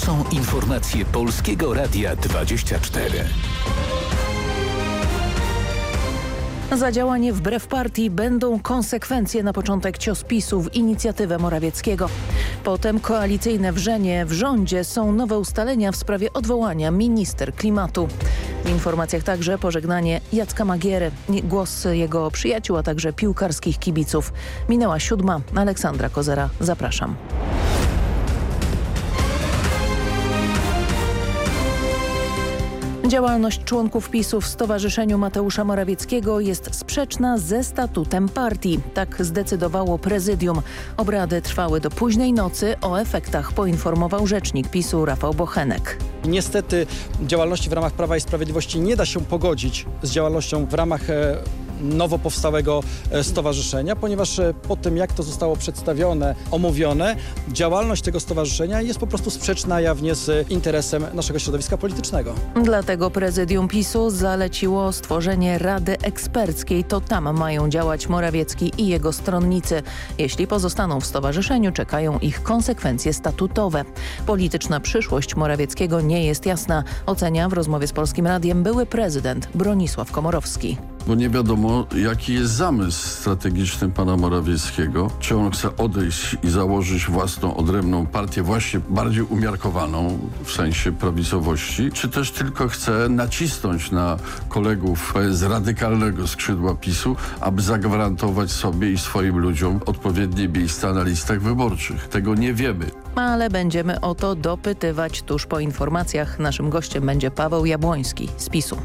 To są informacje Polskiego Radia 24. Za działanie wbrew partii będą konsekwencje na początek cios PiSu w inicjatywę Morawieckiego. Potem koalicyjne wrzenie w rządzie są nowe ustalenia w sprawie odwołania minister klimatu. W informacjach także pożegnanie Jacka Magiery, głos jego przyjaciół, a także piłkarskich kibiców. Minęła siódma. Aleksandra Kozera. Zapraszam. Działalność członków PiSu w Stowarzyszeniu Mateusza Morawieckiego jest sprzeczna ze statutem partii. Tak zdecydowało prezydium. Obrady trwały do późnej nocy. O efektach poinformował rzecznik PiSu Rafał Bochenek. Niestety działalności w ramach Prawa i Sprawiedliwości nie da się pogodzić z działalnością w ramach e, nowo powstałego e, stowarzyszenia, ponieważ e, po tym jak to zostało przedstawione, omówione, działalność tego stowarzyszenia jest po prostu sprzeczna jawnie z interesem naszego środowiska politycznego. Dlatego prezydium PiSu zaleciło stworzenie Rady Eksperckiej. To tam mają działać Morawiecki i jego stronnicy. Jeśli pozostaną w stowarzyszeniu, czekają ich konsekwencje statutowe. Polityczna przyszłość Morawieckiego nie jest jasna, ocenia w rozmowie z Polskim Radiem były prezydent Bronisław Komorowski bo nie wiadomo, jaki jest zamysł strategiczny pana Morawieckiego. Czy on chce odejść i założyć własną, odrębną partię, właśnie bardziej umiarkowaną w sensie prawicowości, czy też tylko chce nacisnąć na kolegów z radykalnego skrzydła PiSu, aby zagwarantować sobie i swoim ludziom odpowiednie miejsca na listach wyborczych. Tego nie wiemy. Ale będziemy o to dopytywać tuż po informacjach. Naszym gościem będzie Paweł Jabłoński z PiSu.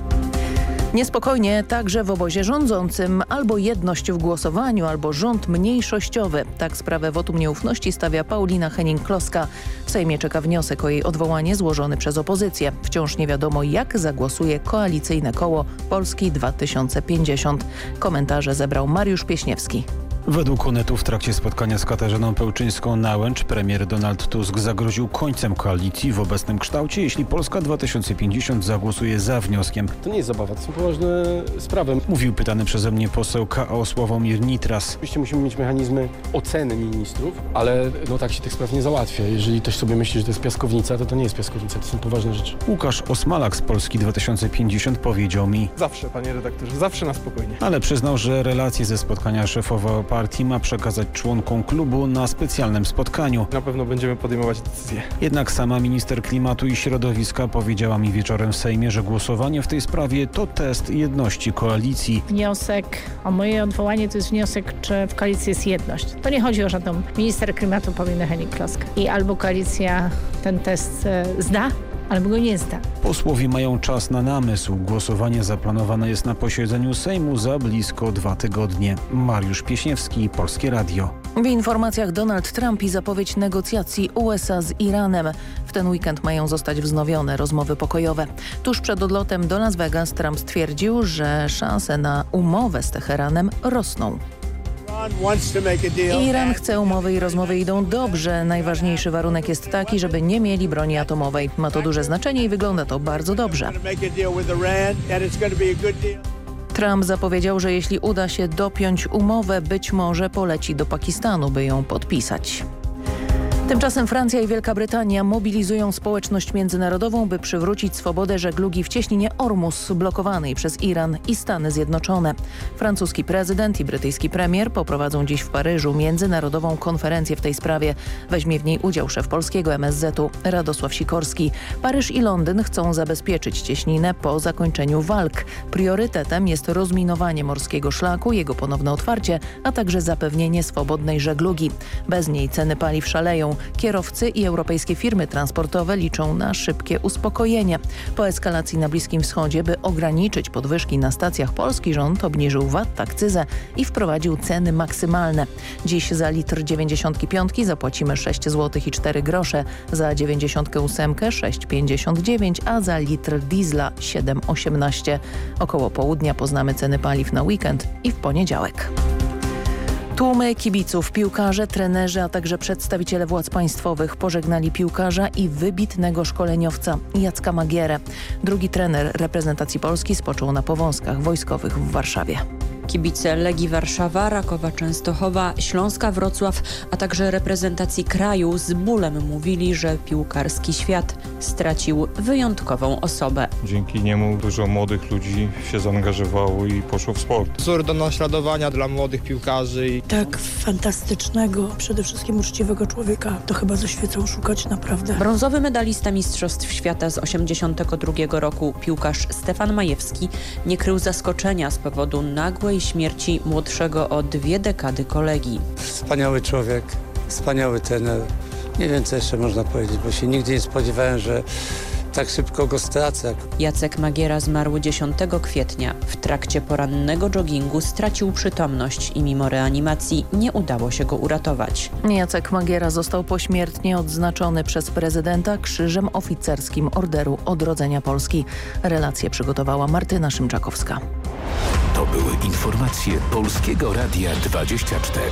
Niespokojnie także w obozie rządzącym albo jedność w głosowaniu, albo rząd mniejszościowy. Tak sprawę wotum nieufności stawia Paulina Henning-Kloska. W Sejmie czeka wniosek o jej odwołanie złożony przez opozycję. Wciąż nie wiadomo jak zagłosuje koalicyjne koło Polski 2050. Komentarze zebrał Mariusz Pieśniewski. Według Onetu w trakcie spotkania z Katarzyną Pełczyńską-Nałęcz premier Donald Tusk zagroził końcem koalicji w obecnym kształcie, jeśli Polska 2050 zagłosuje za wnioskiem. To nie jest zabawa, to są poważne sprawy. Mówił pytany przeze mnie poseł KO Sławomir Nitras. Oczywiście musimy mieć mechanizmy oceny ministrów, ale no tak się tych spraw nie załatwia. Jeżeli ktoś sobie myśli, że to jest piaskownica, to to nie jest piaskownica, to są poważne rzeczy. Łukasz Osmalak z Polski 2050 powiedział mi. Zawsze, panie redaktorze, zawsze na spokojnie. Ale przyznał, że relacje ze spotkania szefowa partii ma przekazać członkom klubu na specjalnym spotkaniu. Na pewno będziemy podejmować decyzje. Jednak sama minister klimatu i środowiska powiedziała mi wieczorem w Sejmie, że głosowanie w tej sprawie to test jedności koalicji. Wniosek o moje odwołanie to jest wniosek, czy w koalicji jest jedność. To nie chodzi o żadną minister klimatu Paulinę Henik-Klosk. I albo koalicja ten test e, zda, albo go nie zda. Posłowie mają czas na namysł. Głosowanie zaplanowane jest na posiedzeniu Sejmu za blisko dwa tygodnie. Mariusz Pieśniewski, Polskie Radio. W informacjach Donald Trump i zapowiedź negocjacji USA z Iranem. W ten weekend mają zostać wznowione rozmowy pokojowe. Tuż przed odlotem do Las Vegas Trump stwierdził, że szanse na umowę z Teheranem rosną. Iran chce umowy i rozmowy idą dobrze. Najważniejszy warunek jest taki, żeby nie mieli broni atomowej. Ma to duże znaczenie i wygląda to bardzo dobrze. Trump zapowiedział, że jeśli uda się dopiąć umowę, być może poleci do Pakistanu, by ją podpisać. Tymczasem Francja i Wielka Brytania mobilizują społeczność międzynarodową, by przywrócić swobodę żeglugi w cieśninie Ormus, blokowanej przez Iran i Stany Zjednoczone. Francuski prezydent i brytyjski premier poprowadzą dziś w Paryżu międzynarodową konferencję w tej sprawie. Weźmie w niej udział szef polskiego MSZ-u Radosław Sikorski. Paryż i Londyn chcą zabezpieczyć cieśninę po zakończeniu walk. Priorytetem jest rozminowanie morskiego szlaku, jego ponowne otwarcie, a także zapewnienie swobodnej żeglugi. Bez niej ceny paliw szaleją. Kierowcy i europejskie firmy transportowe liczą na szybkie uspokojenie. Po eskalacji na Bliskim Wschodzie, by ograniczyć podwyżki na stacjach polski rząd obniżył VAT, akcyzę i wprowadził ceny maksymalne. Dziś za litr 95 zapłacimy 6 zł i 4 grosze, za 98 6,59, a za litr diesla 7,18. Około południa poznamy ceny paliw na weekend i w poniedziałek. Tłumy kibiców, piłkarze, trenerzy, a także przedstawiciele władz państwowych pożegnali piłkarza i wybitnego szkoleniowca Jacka Magierę. Drugi trener reprezentacji Polski spoczął na powązkach wojskowych w Warszawie. Kibice Legii Warszawa, Rakowa Częstochowa, Śląska Wrocław, a także reprezentacji kraju z bólem mówili, że piłkarski świat stracił wyjątkową osobę. Dzięki niemu dużo młodych ludzi się zaangażowało i poszło w sport. Wzór do naśladowania dla młodych piłkarzy. Tak fantastycznego, przede wszystkim uczciwego człowieka to chyba ze świecą szukać naprawdę. Brązowy medalista Mistrzostw Świata z 82 roku piłkarz Stefan Majewski nie krył zaskoczenia z powodu nagłej śmierci młodszego o dwie dekady kolegi. Wspaniały człowiek, wspaniały tener. Nie wiem, co jeszcze można powiedzieć, bo się nigdy nie spodziewałem, że tak szybko go stracę. Jacek Magiera zmarł 10 kwietnia. W trakcie porannego joggingu stracił przytomność i mimo reanimacji nie udało się go uratować. Jacek Magiera został pośmiertnie odznaczony przez prezydenta Krzyżem Oficerskim Orderu Odrodzenia Polski. Relację przygotowała Martyna Szymczakowska. To były informacje Polskiego Radia 24.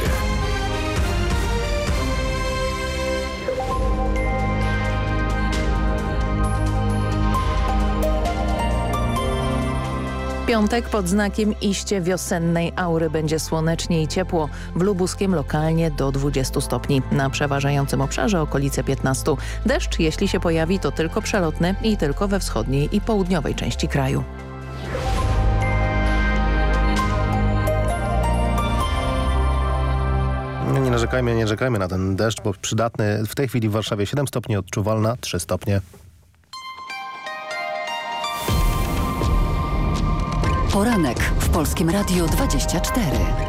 Piątek pod znakiem iście wiosennej aury będzie słonecznie i ciepło. W Lubuskiem lokalnie do 20 stopni. Na przeważającym obszarze okolice 15. Deszcz, jeśli się pojawi, to tylko przelotny i tylko we wschodniej i południowej części kraju. Nie narzekajmy, nie narzekajmy na ten deszcz, bo przydatny. W tej chwili w Warszawie 7 stopni, odczuwalna 3 stopnie. Poranek w Polskim Radiu 24.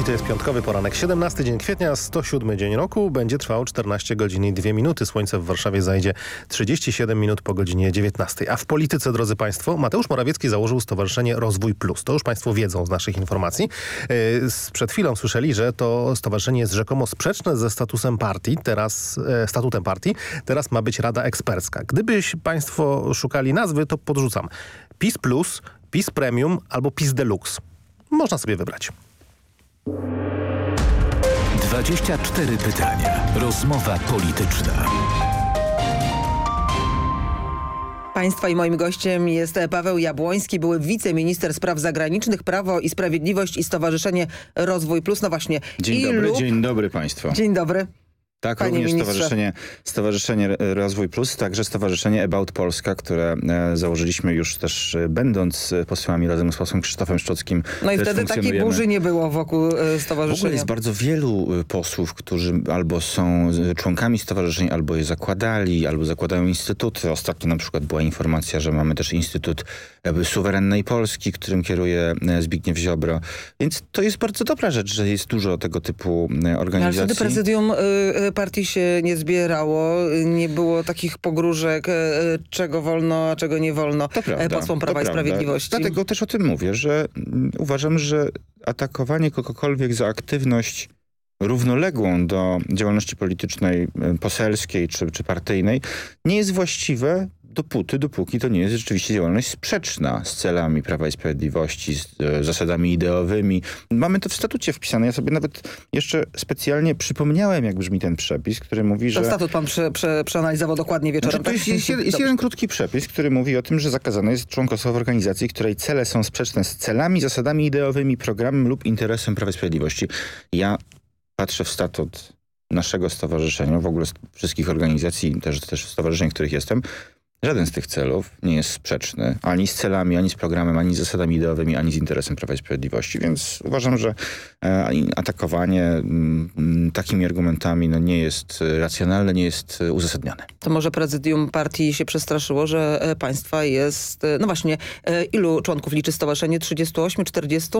I to jest piątkowy poranek. 17 dzień kwietnia, 107 dzień roku. Będzie trwał 14 godzin i 2 minuty. Słońce w Warszawie zajdzie 37 minut po godzinie 19. A w polityce, drodzy Państwo, Mateusz Morawiecki założył Stowarzyszenie Rozwój Plus. To już Państwo wiedzą z naszych informacji. Przed chwilą słyszeli, że to stowarzyszenie jest rzekomo sprzeczne ze statusem partii, teraz statutem partii. Teraz ma być Rada Ekspercka. Gdybyś Państwo szukali nazwy, to podrzucam. PiS Plus, PiS Premium albo PiS Deluxe. Można sobie wybrać. 24 pytania. Rozmowa polityczna. Państwa i moim gościem jest Paweł Jabłoński, były wiceminister spraw zagranicznych, Prawo i Sprawiedliwość i Stowarzyszenie Rozwój Plus. No właśnie. Dzień dobry, lub... dzień dobry Państwu. Dzień dobry. Tak, Panie również ministrze. Stowarzyszenie, Stowarzyszenie Rozwój Plus, także Stowarzyszenie About Polska, które e, założyliśmy już też e, będąc e, posłami razem z posłem Krzysztofem Szczockim. No i wtedy takiej burzy nie było wokół e, W ogóle stowarzyszenia. jest bardzo wielu y, posłów, którzy albo są członkami stowarzyszeń, albo je zakładali, albo zakładają instytuty. Ostatnio na przykład była informacja, że mamy też Instytut Suwerennej Polski, którym kieruje e, Zbigniew Ziobro. Więc to jest bardzo dobra rzecz, że jest dużo tego typu e, No, Ale organizacji. wtedy prezydium partii się nie zbierało, nie było takich pogróżek, y, czego wolno, a czego nie wolno To prawda, e, posłom to Prawa i prawda. Sprawiedliwości. Dlatego też o tym mówię, że mm, uważam, że atakowanie kogokolwiek za aktywność równoległą do działalności politycznej, e, poselskiej czy, czy partyjnej nie jest właściwe dopóty, dopóki to nie jest rzeczywiście działalność sprzeczna z celami Prawa i Sprawiedliwości, z e, zasadami ideowymi. Mamy to w statucie wpisane. Ja sobie nawet jeszcze specjalnie przypomniałem, jak brzmi ten przepis, który mówi, że... To statut pan prze, prze, przeanalizował dokładnie wieczorem. Znaczy, to jest, jest, jeden- jest jeden krótki przepis, który mówi o tym, że zakazane jest członkostwo w organizacji, której cele są sprzeczne z celami, zasadami ideowymi, programem lub interesem Prawa i Sprawiedliwości. Ja patrzę w statut naszego stowarzyszenia, w ogóle wszystkich organizacji, też, też stowarzyszeń, w których jestem, Żaden z tych celów nie jest sprzeczny ani z celami, ani z programem, ani z zasadami ideowymi, ani z interesem Prawa i Sprawiedliwości. Więc uważam, że e, atakowanie mm, takimi argumentami no, nie jest e, racjonalne, nie jest e, uzasadnione. To może prezydium partii się przestraszyło, że państwa jest... No właśnie, ilu członków liczy stowarzyszenie? 38, 40?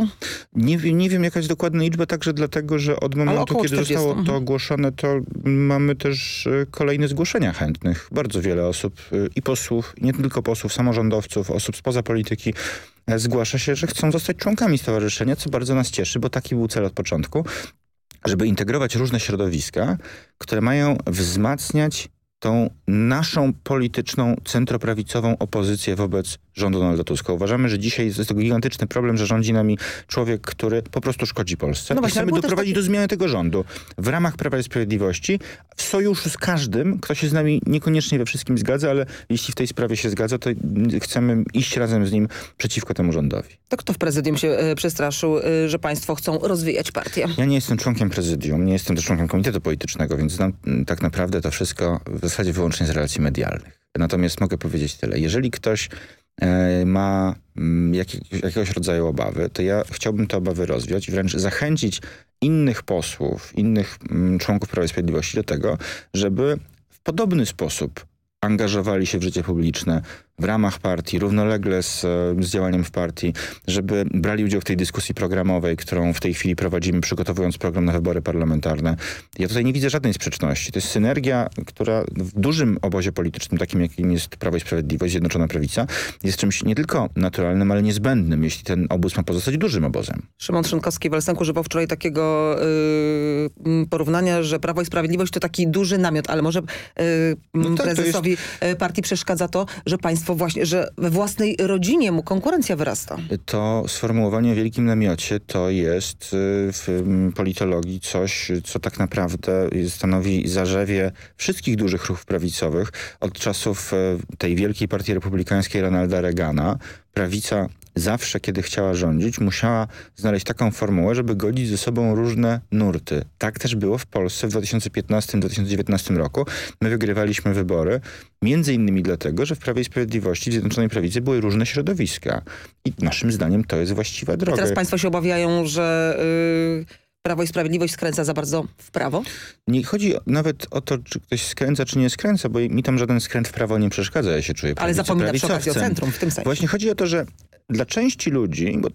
Nie, wiem- nie wiem jaka jest dokładna liczba, także dlatego, że od momentu, kiedy 40, zostało to mhm. ogłoszone, to mamy też kolejne zgłoszenia chętnych. Bardzo wiele osób i posłów, nie tylko posłów, samorządowców, osób spoza polityki e, zgłasza się, że chcą zostać członkami stowarzyszenia, co bardzo nas cieszy, bo taki był cel od początku, żeby integrować różne środowiska, które mają wzmacniać tą naszą polityczną, centroprawicową opozycję wobec rządu Donalda Tuska. Uważamy, że dzisiaj jest to gigantyczny problem, że rządzi nami człowiek, który po prostu szkodzi Polsce. No właśnie, chcemy doprowadzić takie- do zmiany tego rządu w ramach Prawa i Sprawiedliwości, w sojuszu z każdym, kto się z nami niekoniecznie we wszystkim zgadza, ale jeśli w tej sprawie się zgadza, to chcemy iść razem z nim przeciwko temu rządowi. To kto w prezydium się e, przestraszył, e, że państwo chcą rozwijać partię? Ja nie jestem członkiem prezydium, nie jestem też członkiem komitetu politycznego, więc znam mm, tak naprawdę to wszystko w zasadzie wyłącznie z relacji medialnych. Natomiast mogę powiedzieć tyle. Jeżeli ktoś ma mm, jakie, jakiegoś rodzaju obawy, to ja chciałbym te obawy rozwiać i wręcz zachęcić innych posłów, innych mm, członków Prawa i Sprawiedliwości do tego, żeby w podobny sposób angażowali się w życie publiczne w ramach partii, równolegle z, e, z działaniem w partii, żeby brali udział w tej dyskusji programowej, którą w tej chwili prowadzimy, przygotowując program na wybory parlamentarne. Ja tutaj nie widzę żadnej sprzeczności. To jest synergia, która w dużym obozie politycznym, takim jakim jest Prawo i Sprawiedliwość, Zjednoczona Prawica, jest czymś nie tylko naturalnym, ale niezbędnym, jeśli ten obóz ma pozostać dużym obozem. Szymon Szynkowski Welsenk używał wczoraj takiego y, porównania, że Prawo i Sprawiedliwość to taki duży namiot, ale może y, No tak, prezesowi y, partii przeszkadza to, że państwo właśnie, że we własnej rodzinie mu konkurencja wyrasta. To sformułowanie o wielkim namiocie to jest y, w politologii coś, co tak naprawdę stanowi zarzewie wszystkich dużych ruchów prawicowych od czasów e, tej wielkiej partii republikańskiej Ronalda Reagana. Prawica zawsze, kiedy chciała rządzić, musiała znaleźć taką formułę, żeby godzić ze sobą różne nurty. Tak też było w Polsce w 2015-2019 roku. My wygrywaliśmy wybory, między innymi dlatego, że w Prawie i Sprawiedliwości, w Zjednoczonej Prawicy były różne środowiska. I naszym zdaniem to jest właściwa droga. teraz państwo się obawiają, że y, Prawo i Sprawiedliwość skręca za bardzo w prawo? Nie chodzi nawet o to, czy ktoś skręca, czy nie skręca, bo mi tam żaden skręt w prawo nie przeszkadza, ja się czuję Ale zapomina przy okazji o centrum w tym sensie. Właśnie chodzi o to, że dla części ludzi, bo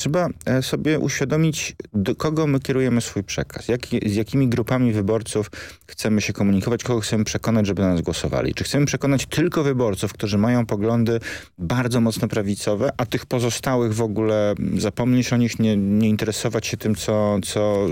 trzeba e, sobie uświadomić, do kogo my kierujemy swój przekaz, jaki, z jakimi grupami wyborców chcemy się komunikować, kogo chcemy przekonać, żeby na nas głosowali. Czy chcemy przekonać tylko wyborców, którzy mają poglądy bardzo mocno prawicowe, a tych pozostałych w ogóle zapomnieć o nich, nie, nie interesować się tym, co, co,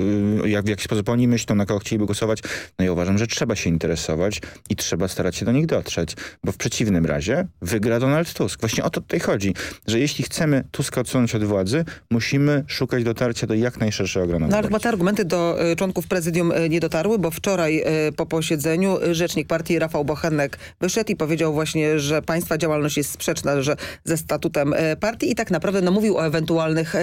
y, jak, w jaki sposób oni myślą, na kogo chcieliby głosować. No ja uważam, że trzeba się interesować i trzeba starać się do nich dotrzeć, bo w przeciwnym razie wygra Donald Tusk. Właśnie o to tutaj chodzi, że jeśli chcemy Tuska odsunąć od władzy, musimy szukać dotarcia do jak najszerszego grona No ale chyba te argumenty do y, członków prezydium y, nie dotarły, bo wczoraj y, po posiedzeniu rzecznik partii Rafał Bochenek wyszedł i powiedział właśnie, że państwa działalność jest sprzeczna że ze statutem partii i tak naprawdę no, mówił o ewentualnych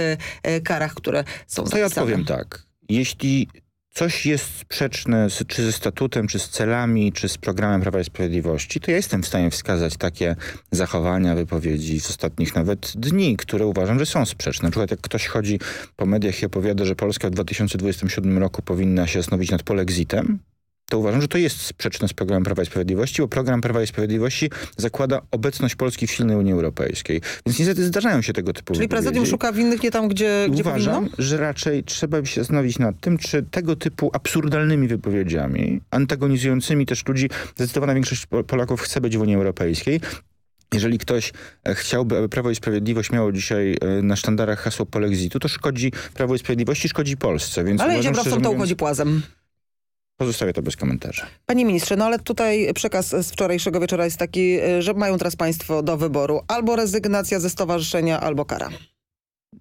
karach, które są To ja zapisane. odpowiem tak. Jeśli coś jest sprzeczne z, czy ze statutem, czy z celami, czy z programem Prawa i Sprawiedliwości, to ja jestem w stanie wskazać takie zachowania, wypowiedzi z ostatnich nawet dni, które uważam, że są sprzeczne. Na przykład jak ktoś chodzi po mediach i opowiada, że Polska w 2027 roku powinna się zastanowić nad polexitem, to uważam, że to jest sprzeczne z programem Prawa i Sprawiedliwości, bo program Prawa i Sprawiedliwości zakłada obecność Polski w silnej Unii Europejskiej. Więc niestety zdarzają się tego typu Czyli prezydium szuka winnych nie tam, gdzie, gdzie Uważam, powinno? że raczej trzeba by się zastanowić nad tym, czy tego typu absurdalnymi wypowiedziami, antagonizującymi też ludzi, zdecydowana większość Po- Polaków chce być w Unii Europejskiej, jeżeli ktoś e, chciałby, aby Prawo i Sprawiedliwość miało dzisiaj e, na sztandarach hasło polexitu, to szkodzi Prawo i Sprawiedliwości, szkodzi Polsce. Więc Ale uważam, prostą to uchodzi płazem. Pozostawię to bez komentarza. Panie ministrze, no ale tutaj przekaz z wczorajszego wieczora jest taki, y, że mają teraz państwo do wyboru albo rezygnacja ze stowarzyszenia, albo kara.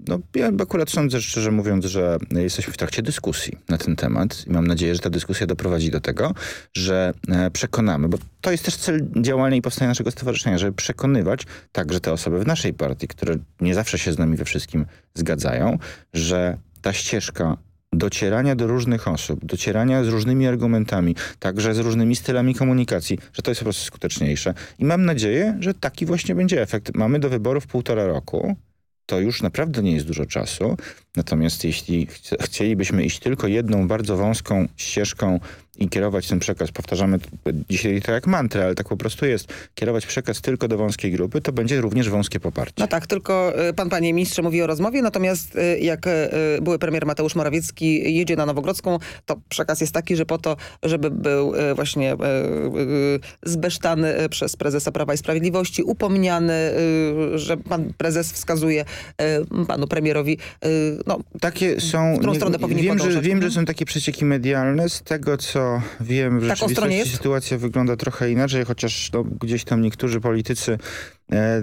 No, ja akurat sądzę, szczerze mówiąc, że jesteśmy w trakcie dyskusji na ten temat i mam nadzieję, że ta dyskusja doprowadzi do tego, że e, przekonamy, bo to jest też cel działania i powstania naszego stowarzyszenia, żeby przekonywać także te osoby w naszej partii, które nie zawsze się z nami we wszystkim zgadzają, że ta ścieżka docierania do różnych osób, docierania z różnymi argumentami, także z różnymi stylami komunikacji, że to jest po prostu skuteczniejsze. I mam nadzieję, że taki właśnie będzie efekt. Mamy do wyborów półtora roku, to już naprawdę nie jest dużo czasu. Natomiast jeśli chce- chcielibyśmy iść tylko jedną bardzo wąską ścieżką i kierować ten przekaz, powtarzamy dzisiaj to jak mantrę, ale tak po prostu jest, kierować przekaz tylko do wąskiej grupy, to będzie również wąskie poparcie. No tak, tylko y, pan, panie ministrze, mówi o rozmowie, natomiast y, jak y, były premier Mateusz Morawiecki jedzie na Nowogrodzką, to przekaz jest taki, że po to, żeby był właśnie zbesztany przez prezesa Prawa i Sprawiedliwości, upomniany, że pan prezes wskazuje panu premierowi, no, Takie są... w którą nie- stronę powinni wiem, że, podążać. wiem, że są takie przecieki medialne. Z tego, co wiem, w rzeczywistości sytuacja wygląda trochę inaczej, chociaż no, gdzieś tam niektórzy politycy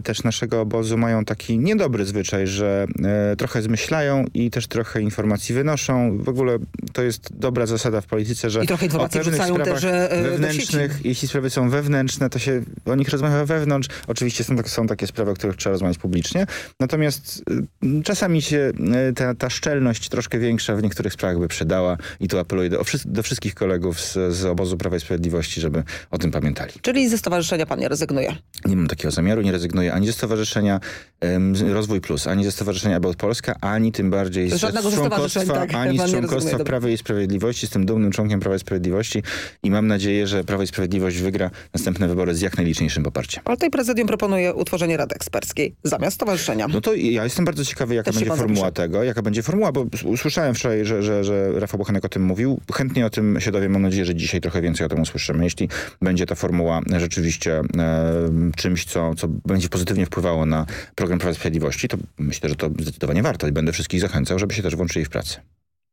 też naszego obozu mają taki niedobry zwyczaj, że e, trochę zmyślają i też trochę informacji wynoszą. W ogóle to jest dobra zasada w polityce, że I trochę informacji o pewnych sprawach też, e, e, wewnętrznych, jeśli sprawy są wewnętrzne, to się o nich rozmawia wewnątrz. Oczywiście są, tak- są takie sprawy, o których trzeba rozmawiać publicznie. Natomiast y, czasami się ta, ta szczelność troszkę większa w niektórych sprawach by przydała i tu apeluję do, do wszystkich kolegów z, z obozu Prawa i Sprawiedliwości, żeby o tym pamiętali. Czyli ze stowarzyszenia pan nie rezygnuje. Nie mam takiego zamiaru, nie rezygnuję ani ze Stowarzyszenia em, Rozwój Plus, ani ze Stowarzyszenia About Polska, ani tym bardziej z członkostwa, tak, ani z nie członkostwa rezygnuje, Prawie i Sprawiedliwości. Jestem dumnym członkiem Prawa i Sprawiedliwości i mam nadzieję, że Prawo i Sprawiedliwość wygra następne wybory z jak najliczniejszym poparciem. Ale tutaj prezydium proponuje utworzenie Rady Eksperckiej zamiast stowarzyszenia. No to ja jestem bardzo ciekawy, jaka Też będzie formuła zapisze. tego, jaka będzie formuła, bo usłyszałem wczoraj, że, że, że Rafał Bochenek o tym mówił. Chętnie o tym się dowiem. Mam nadzieję, że dzisiaj trochę więcej o tym usłyszymy. Jeśli będzie ta formuła rzeczywiście e, czymś, co, co będzie pozytywnie wpływało na program Prawa Sprawiedliwości, to myślę, że to zdecydowanie warto i będę wszystkich zachęcał, żeby się też włączyli w pracę.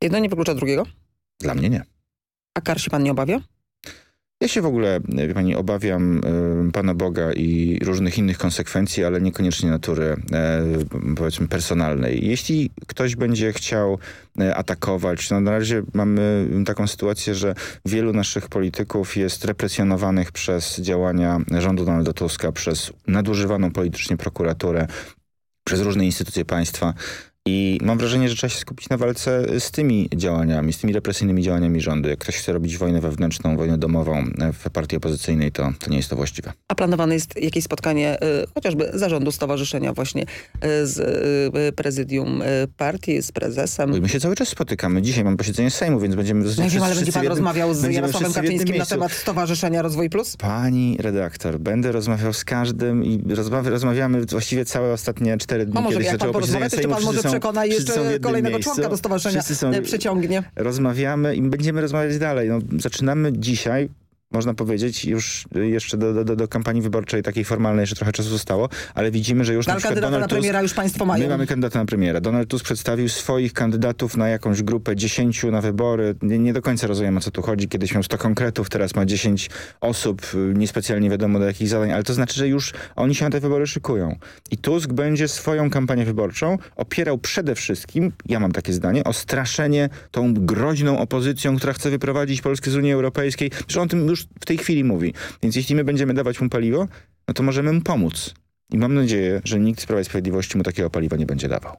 Jedno nie wyklucza drugiego? Dla mnie nie. A kar się pan nie obawia? Ja się w ogóle, wie pani, obawiam Pana Boga i różnych innych konsekwencji, ale niekoniecznie natury, e, powiedzmy, personalnej. Jeśli ktoś będzie chciał e, atakować, no na razie mamy taką sytuację, że wielu naszych polityków jest represjonowanych przez działania rządu Donalda Tuska, przez nadużywaną politycznie prokuraturę, przez różne instytucje państwa. I mam wrażenie, że trzeba się skupić na walce z tymi działaniami, z tymi represyjnymi działaniami rządu. Jak ktoś chce robić wojnę wewnętrzną, wojnę domową w partii opozycyjnej, to, to nie jest to właściwe. A planowane jest jakieś spotkanie y, chociażby zarządu stowarzyszenia właśnie y, z y, prezydium partii, z prezesem? My się cały czas spotykamy. Dzisiaj mam posiedzenie Sejmu, więc będziemy... No nie wiem, ale będzie pan rozmawiał z Jarosławem jednym Kaczyńskim na temat Stowarzyszenia Rozwój Plus? Pani redaktor, będę rozmawiał z każdym i rozmawia, rozmawiamy właściwie całe ostatnie cztery dni, A może kiedy się zaczęło posiedzenie Sejmu. Wszyscy są- przekona i jeszcze kolejnego miejscu. członka do stowarzyszenia są- y, przyciągnie. Rozmawiamy i będziemy rozmawiać dalej. No, zaczynamy dzisiaj można powiedzieć, już jeszcze do, do, do kampanii wyborczej takiej formalnej jeszcze trochę czasu zostało, ale widzimy, że już Ale na przykład kandydata Donald na premiera Tusk, już państwo mają. My mamy kandydata na premiera. Donald Tusk przedstawił swoich kandydatów na jakąś grupę 10 na wybory. Nie, nie do końca rozumiem, o co tu chodzi. Kiedyś miał 100 konkretów, teraz ma 10 osób. Niespecjalnie wiadomo do jakich zadań, ale to znaczy, że już oni się na te wybory szykują. I Tusk będzie swoją kampanię wyborczą opierał przede wszystkim, ja mam takie zdanie, o straszenie tą groźną opozycją, która chce wyprowadzić Polskę z Unii Europejskiej. Że on tym już w tej chwili mówi. Więc jeśli my będziemy dawać mu paliwo, no to możemy mu pomóc. I mam nadzieję, że nikt z Prawa i Sprawiedliwości mu takiego paliwa nie będzie dawał.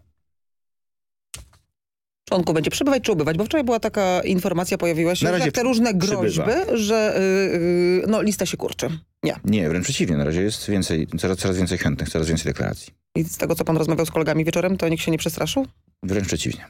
członków będzie przybywać czy ubywać? Bo wczoraj była taka informacja, pojawiła się, Na że te różne przybywa. groźby, że yy, yy, no, lista się kurczy. Nie. Nie, wręcz przeciwnie. Na razie jest więcej, coraz, coraz więcej chętnych, coraz więcej deklaracji. I z tego, co pan rozmawiał z kolegami wieczorem, to nikt się nie przestraszył? Wręcz przeciwnie.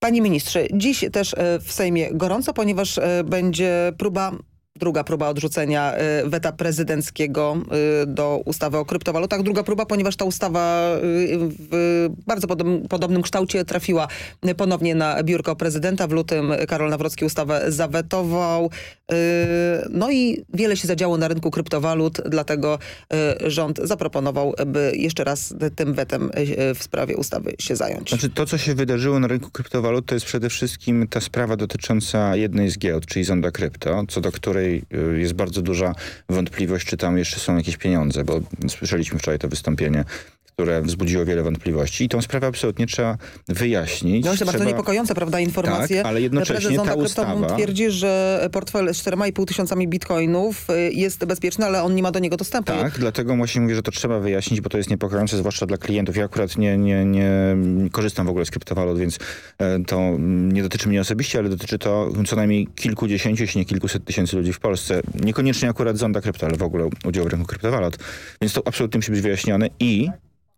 Panie ministrze, dziś też e, w Sejmie gorąco, ponieważ e, będzie próba, druga próba odrzucenia e, weta prezydenckiego e, do ustawy o kryptowalutach. Druga próba, ponieważ ta ustawa e, w bardzo podob- podobnym kształcie trafiła ponownie na biurko prezydenta. W lutym Karol Nawrocki ustawę zawetował. No i wiele się zadziało na rynku kryptowalut, dlatego rząd zaproponował, by jeszcze raz tym wetem w sprawie ustawy się zająć. Znaczy to, co się wydarzyło na rynku kryptowalut, to jest przede wszystkim ta sprawa dotycząca jednej z giełd, czyli Zonda Krypto, co do której y, jest bardzo duża wątpliwość, czy tam jeszcze są jakieś pieniądze, bo słyszeliśmy wczoraj to wystąpienie które wzbudziło wiele wątpliwości i tą sprawę absolutnie trzeba wyjaśnić. No, to bardzo trzeba... niepokojące, prawda, informacje. Tak, ale jednocześnie Prezes ta ustawa... twierdzi, że portfel z 4,5 tysiącami bitcoinów y, jest bezpieczny, ale on nie ma do niego dostępu. Tak, dlatego właśnie mówię, że to trzeba wyjaśnić, bo to jest niepokojące, zwłaszcza dla klientów. Ja akurat nie, nie, nie korzystam w ogóle z kryptowalut, więc e, to mm, nie dotyczy mnie osobiście, ale dotyczy to co najmniej kilkudziesięciu, jeśli nie kilkuset tysięcy ludzi w Polsce. Niekoniecznie akurat Zonda Krypto, ale w ogóle udział w rynku kryptowalut. Więc to absolutnie musi być wyjaśnione i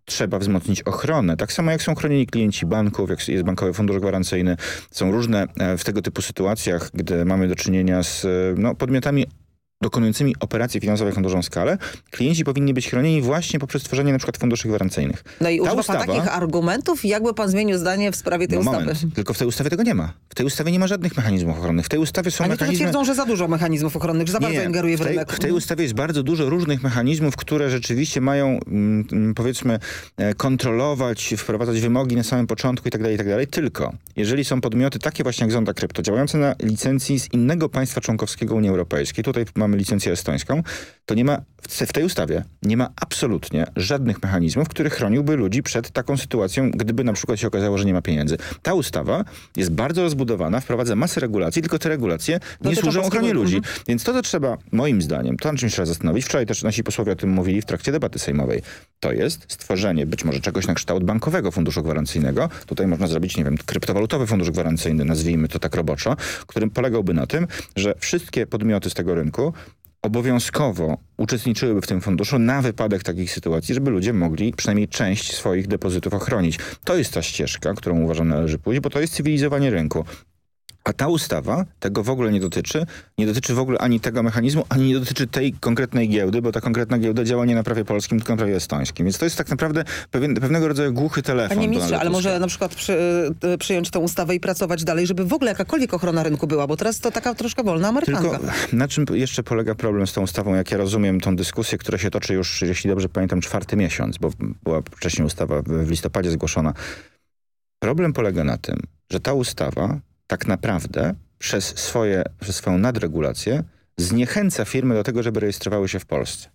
trzeba wzmocnić ochronę. Tak samo jak są chronieni klienci banków, jak jest Bankowy Fundusz Gwarancyjny. Są różne e, w tego typu sytuacjach, gdy mamy do czynienia z e, no, podmiotami dokonującymi operacji finansowych na dużą skalę, klienci powinni być chronieni właśnie poprzez tworzenie na przykład funduszy gwarancyjnych. No i Ta używa ustawa- pan takich argumentów, jakby pan zmienił zdanie w sprawie tej No ustawy. moment, tylko w tej ustawie tego nie ma. W tej ustawie nie ma żadnych mechanizmów ochronnych. W tej ustawie są A niektórzy mechanizmy... twierdzą, że za dużo mechanizmów ochronnych, że za bardzo ingeruje w w tej, rynek. w tej ustawie jest bardzo dużo różnych mechanizmów, które rzeczywiście mają, mm, mm, powiedzmy, e, kontrolować, wprowadzać wymogi na samym początku i tak dalej, i tak dalej. Tylko jeżeli są podmioty takie właśnie jak Zonda Krypto, działające na licencji z innego państwa członkowskiego Unii Europejskiej, tutaj mam mamy licencję estońską, to nie ma w tej ustawie nie ma absolutnie żadnych mechanizmów, które chroniłby ludzi przed taką sytuacją, gdyby na przykład się okazało, że nie ma pieniędzy. Ta ustawa jest bardzo rozbudowana, wprowadza masę regulacji, tylko te regulacje nie służą ochronie ludzi. Mhm. Więc to, co trzeba, moim zdaniem, to na czym trzeba zastanowić, wczoraj też nasi posłowie o tym mówili w trakcie debaty sejmowej, to jest stworzenie być może czegoś na kształt bankowego funduszu gwarancyjnego. Tutaj można zrobić, nie wiem, kryptowalutowy fundusz gwarancyjny, nazwijmy to tak roboczo, którym polegałby na tym, że wszystkie podmioty z tego rynku obowiązkowo uczestniczyłyby w tym funduszu na wypadek takich sytuacji, żeby ludzie mogli przynajmniej część swoich depozytów ochronić. To jest ta ścieżka, którą uważam należy pójść, bo to jest cywilizowanie rynku. A ta ustawa tego w ogóle nie dotyczy. Nie dotyczy w ogóle ani tego mechanizmu, ani nie dotyczy tej konkretnej giełdy, bo ta konkretna giełda działa nie na prawie polskim, tylko na prawie estońskim. Więc to jest tak naprawdę pewien, pewnego rodzaju głuchy telefon. Panie ministrze, ale może na przykład przy, y, przyjąć tę ustawę i pracować dalej, żeby w ogóle jakakolwiek ochrona rynku była, bo teraz to taka troszkę wolna amerykanka. Tylko na czym jeszcze polega problem z tą ustawą, jak ja rozumiem tą dyskusję, która się toczy już, jeśli dobrze pamiętam, czwarty miesiąc, bo była wcześniej ustawa w listopadzie zgłoszona. Problem polega na tym, że ta ustawa tak naprawdę przez, swoje, przez swoją nadregulację zniechęca firmy do tego, żeby rejestrowały się w Polsce.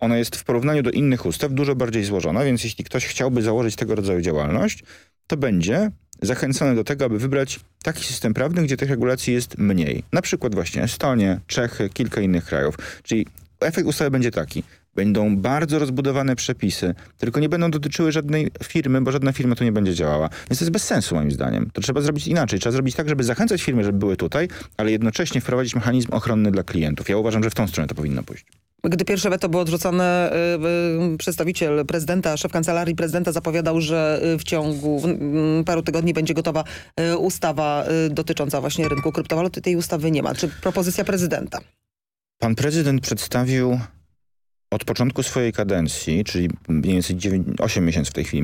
Ona jest w porównaniu do innych ustaw dużo bardziej złożona, więc jeśli ktoś chciałby założyć tego rodzaju działalność, to będzie zachęcony do tego, aby wybrać taki system prawny, gdzie tych regulacji jest mniej. Na przykład właśnie Estonię, Czechy, kilka innych krajów. Czyli efekt ustawy będzie taki. Będą bardzo rozbudowane przepisy, tylko nie będą dotyczyły żadnej firmy, bo żadna firma tu nie będzie działała. Więc to jest bez sensu moim zdaniem. To trzeba zrobić inaczej. Trzeba zrobić tak, żeby zachęcać firmy, żeby były tutaj, ale jednocześnie wprowadzić mechanizm ochronny dla klientów. Ja uważam, że w tą stronę to powinno pójść. Gdy pierwsze weto było odrzucone, y, y, przedstawiciel prezydenta, szef kancelarii prezydenta zapowiadał, że y, w ciągu paru tygodni będzie gotowa ustawa dotycząca właśnie rynku kryptowaluty. Tej ustawy nie ma. Czy propozycja prezydenta? Pan prezydent przedstawił od początku swojej kadencji, czyli mniej więcej 9, 8 miesięcy w tej chwili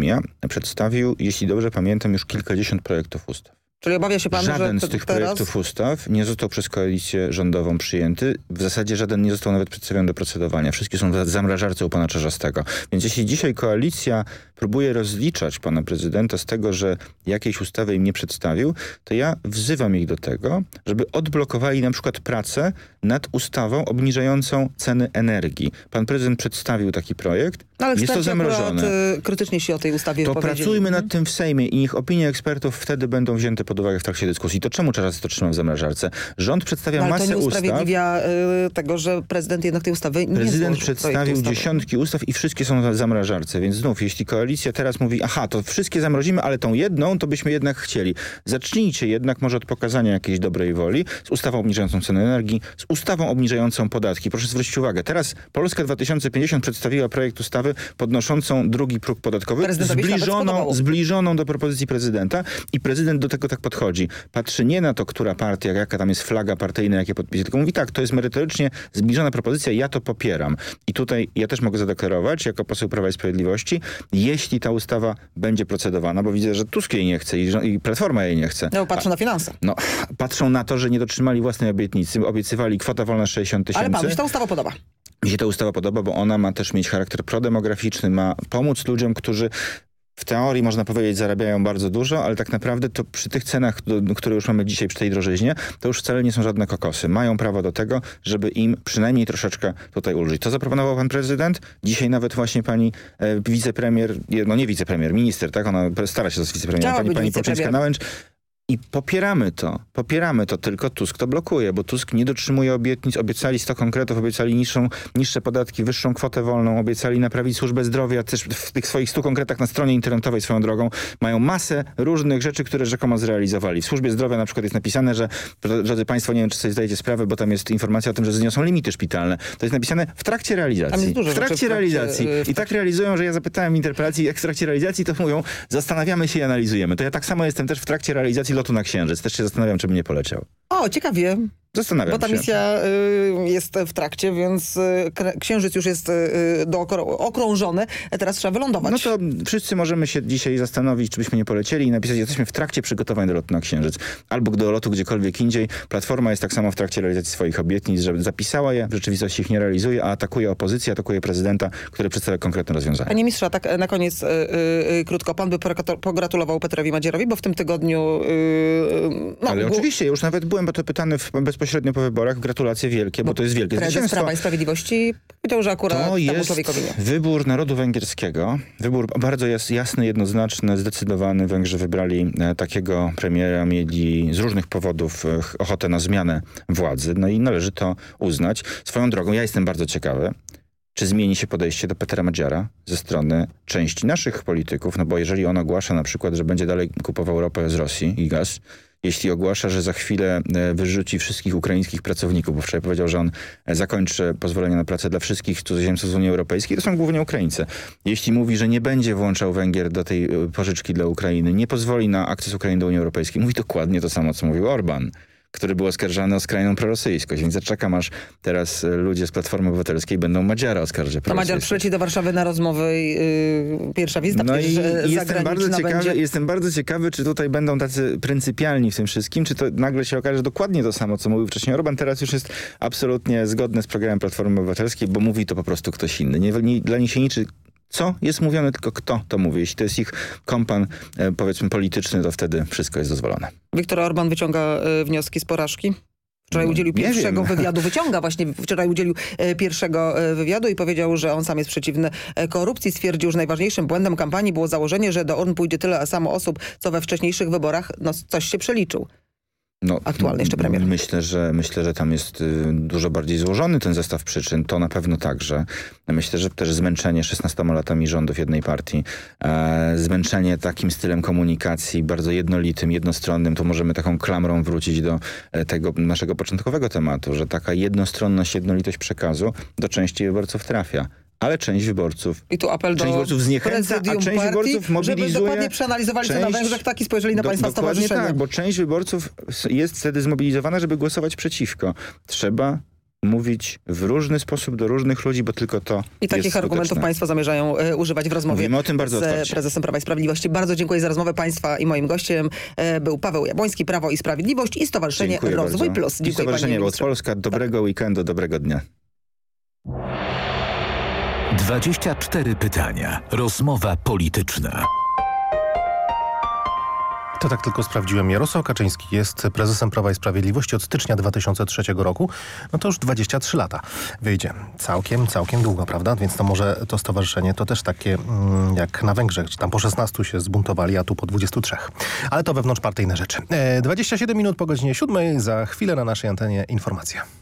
przedstawił, jeśli dobrze pamiętam, już kilkadziesiąt projektów ustaw. Czyli obawia się pan, żaden że z tych teraz... projektów ustaw nie został przez koalicję rządową przyjęty. W zasadzie żaden nie został nawet przedstawiony do procedowania. Wszystkie są w zamrażarce u pana Czarzastego. Więc jeśli dzisiaj koalicja próbuje rozliczać pana prezydenta z tego, że jakiejś ustawy im nie przedstawił, to ja wzywam ich do tego, żeby odblokowali na przykład pracę nad ustawą obniżającą ceny energii. Pan prezydent przedstawił taki projekt. No, ale jest to zamrożone. Y, krytycznie się o tej ustawie To pracujmy nad tym w Sejmie i niech opinie ekspertów wtedy będą wzięte pod uwagę w trakcie dyskusji. To czemu teraz to trzymam w zamrażarce? Rząd przedstawia no, ale masę to nie usprawiedliwia y, tego, że prezydent jednak tej ustawy nie Prezydent przedstawił dziesiątki ustaw i wszystkie są w zamrażarce, więc znów, jeśli koalicja teraz mówi, aha, to wszystkie zamrozimy, ale tą jedną to byśmy jednak chcieli. Zacznijcie jednak może od pokazania jakiejś dobrej woli z ustawą obniżającą cenę energii, z ustawą obniżającą podatki. Proszę zwrócić uwagę, teraz Polska 2050 przedstawiła projekt ustawy podnoszącą drugi próg podatkowy, zbliżoną, zbliżoną do propozycji prezydenta i prezydent do tego tak podchodzi. Patrzy nie na to, która partia, jaka tam jest flaga partyjna, jakie podpisy, tylko mówi tak, to jest merytorycznie zbliżona propozycja, ja to popieram. I tutaj ja też mogę zadeklarować, jako poseł Prawa i Sprawiedliwości, jeśli ta ustawa będzie procedowana, bo widzę, że Tusk jej nie chce i, i Platforma jej nie chce. No, patrzą na finanse. No, patrzą na to, że nie dotrzymali własnej obietnicy, obiecywali kwota wolna 60 tysięcy. Ale panu się ta ustawa podoba? Mi się ta ustawa podoba, bo ona ma też mieć charakter prodemograficzny, ma pomóc ludziom, którzy w teorii można powiedzieć zarabiają bardzo dużo, ale tak naprawdę to przy tych cenach, które już mamy dzisiaj przy tej drożyźnie, to już wcale nie są żadne kokosy. Mają prawo do tego, żeby im przynajmniej troszeczkę tutaj ulżyć. To zaproponował pan prezydent. Dzisiaj nawet właśnie pani e, wicepremier, no nie wicepremier, minister, tak? Ona stara się z wicepremierem, pani, pani Poczyńska-Nałęcz i popieramy to. Popieramy to, tylko Tusk to blokuje, bo Tusk nie dotrzymuje obietnic. Obiecali 100 konkretów, obiecali niższą, niższe podatki, wyższą kwotę wolną, obiecali naprawić służbę zdrowia. Też w tych swoich 100 konkretach na stronie internetowej swoją drogą mają masę różnych rzeczy, które rzekomo zrealizowali. W służbie zdrowia na przykład jest napisane, że, drodzy państwo, nie wiem, czy sobie zdajecie sprawę, bo tam jest informacja o tym, że zniosą limity szpitalne. To jest napisane w trakcie realizacji. W trakcie realizacji. Y, I tak realizują, że ja zapytałem w interpelacji, jak w trakcie realizacji, to mówią, zastanawiamy się i analizujemy. To ja tak samo jestem też w trakcie realizacji lotu na Księżyc. Też się zastanawiam, czy bym nie poleciał. O, ciekawie. Zastanawiam Bo ta się. misja y, jest w trakcie, więc y, księżyc już jest y, do okrążony. Teraz trzeba wylądować. No to wszyscy możemy się dzisiaj zastanowić, czy byśmy nie polecieli i napisać, jesteśmy w trakcie przygotowań do lotu na księżyc. Albo do lotu gdziekolwiek indziej. Platforma jest tak samo w trakcie realizacji swoich obietnic, że zapisała je, w rzeczywistości ich nie realizuje, a atakuje opozycję, atakuje prezydenta, który przedstawia konkretne rozwiązania. Panie mistrza, tak na koniec krótko. Pan by pogratulował Petrowi Madzierowi, bo w tym tygodniu... No, Ale oczywiście, ja już nawet byłem bo to pytany w, bezpośrednio bezpośrednio po wyborach. Gratulacje wielkie, bo to jest wielkie Prezes zwycięstwo. Prawa i Sprawiedliwości powiedział, że akurat To jest człowiekowi nie. wybór narodu węgierskiego. Wybór bardzo jas, jasny, jednoznaczny, zdecydowany. Węgrzy wybrali e, takiego premiera, mieli z różnych powodów e, ch- ochotę na zmianę władzy. No i należy to uznać. Swoją drogą, ja jestem bardzo ciekawy, czy zmieni się podejście do Petera Madziara ze strony części naszych polityków, no bo jeżeli on ogłasza na przykład, że będzie dalej kupował ropę z Rosji i gaz, jeśli ogłasza, że za chwilę e, wyrzuci wszystkich ukraińskich pracowników, bo wczoraj powiedział, że on e, zakończy pozwolenie na pracę dla wszystkich cudzoziemców z Unii Europejskiej, to są głównie Ukraińcy. Jeśli mówi, że nie będzie włączał Węgier do tej e, pożyczki dla Ukrainy, nie pozwoli na akces Ukrainy do Unii Europejskiej, mówi dokładnie to samo, co mówił Orban który był oskarżany o skrajną prorosyjskość. Więc zaczekam, aż teraz e, ludzie z Platformy Obywatelskiej będą Madziara oskarżać To Madziar przyleci do Warszawy na rozmowy yy, pierwsza wizyta, No i że jestem bardzo, ciekawy, będzie. jestem bardzo ciekawy, czy tutaj będą tacy pryncypialni w tym wszystkim, czy to nagle się okaże dokładnie to samo, co mówił wcześniej Orban. Teraz już jest absolutnie zgodne z programem Platformy Obywatelskiej, bo mówi to po prostu ktoś inny. Nie, nie, dla nich się liczy co jest mówione, tylko kto to mówi. Jeśli to jest ich kompan, e, powiedzmy, polityczny, to wtedy wszystko jest dozwolone. Wiktor Orban wyciąga y, wnioski z porażki. Wczoraj udzielił nie pierwszego wiem. wywiadu, wyciąga właśnie, wczoraj udzielił e, pierwszego e, wywiadu i powiedział, że on sam jest przeciwny e, korupcji. Stwierdził, że najważniejszym błędem kampanii było założenie, że do ORN pójdzie tyle samo osób, co we wcześniejszych wyborach. No coś się przeliczył. No, Aktualny jeszcze premier. Myślę, że myślę, że tam jest y, dużo bardziej złożony ten zestaw przyczyn. To na pewno także. Myślę, że też zmęczenie 16 latami rządów jednej partii, e, zmęczenie takim stylem komunikacji, bardzo jednolitym, jednostronnym, to możemy taką klamrą wrócić do e, tego naszego początkowego tematu, że taka jednostronność, jednolitość przekazu do części wyborców trafia. Ale część wyborców, I tu apel część do wyborców zniechęca, a część partii, wyborców mobilizuje. żeby dokładnie przeanalizowali, co na część- Węgrzech, tak i spojrzeli na do- państwa dokładnie tak, bo część wyborców jest wtedy zmobilizowana, żeby głosować przeciwko. Trzeba mówić w różny sposób do różnych ludzi, bo tylko to I takich argumentów państwo zamierzają e, używać w rozmowie Mówimy o tym bardzo z otwarcie. prezesem Prawa i Sprawiedliwości. Bardzo dziękuję za rozmowę państwa i moim gościem e, był Paweł Jabłoński, Prawo i Sprawiedliwość i Stowarzyszenie Dziękuję Rozwój bardzo. Plus. I Dziękuję Stowarzyszenie Wołd ministrze. Polska. Dobrego weekendu, dobrego dnia. 24 pytania. Rozmowa polityczna. To tak tylko sprawdziłem. Jarosław Kaczyński jest prezesem Prawa i Sprawiedliwości od stycznia 2003 roku. No to już 23 lata. Wyjdzie całkiem, całkiem długo, prawda? Więc to może to stowarzyszenie to też takie mm, jak na Węgrzech, tam po 16 się zbuntowali, a tu po 23. Ale to wewnątrzpartyjne rzeczy. E, 27 minut po godzinie 7. Za chwilę na naszej antenie informacja.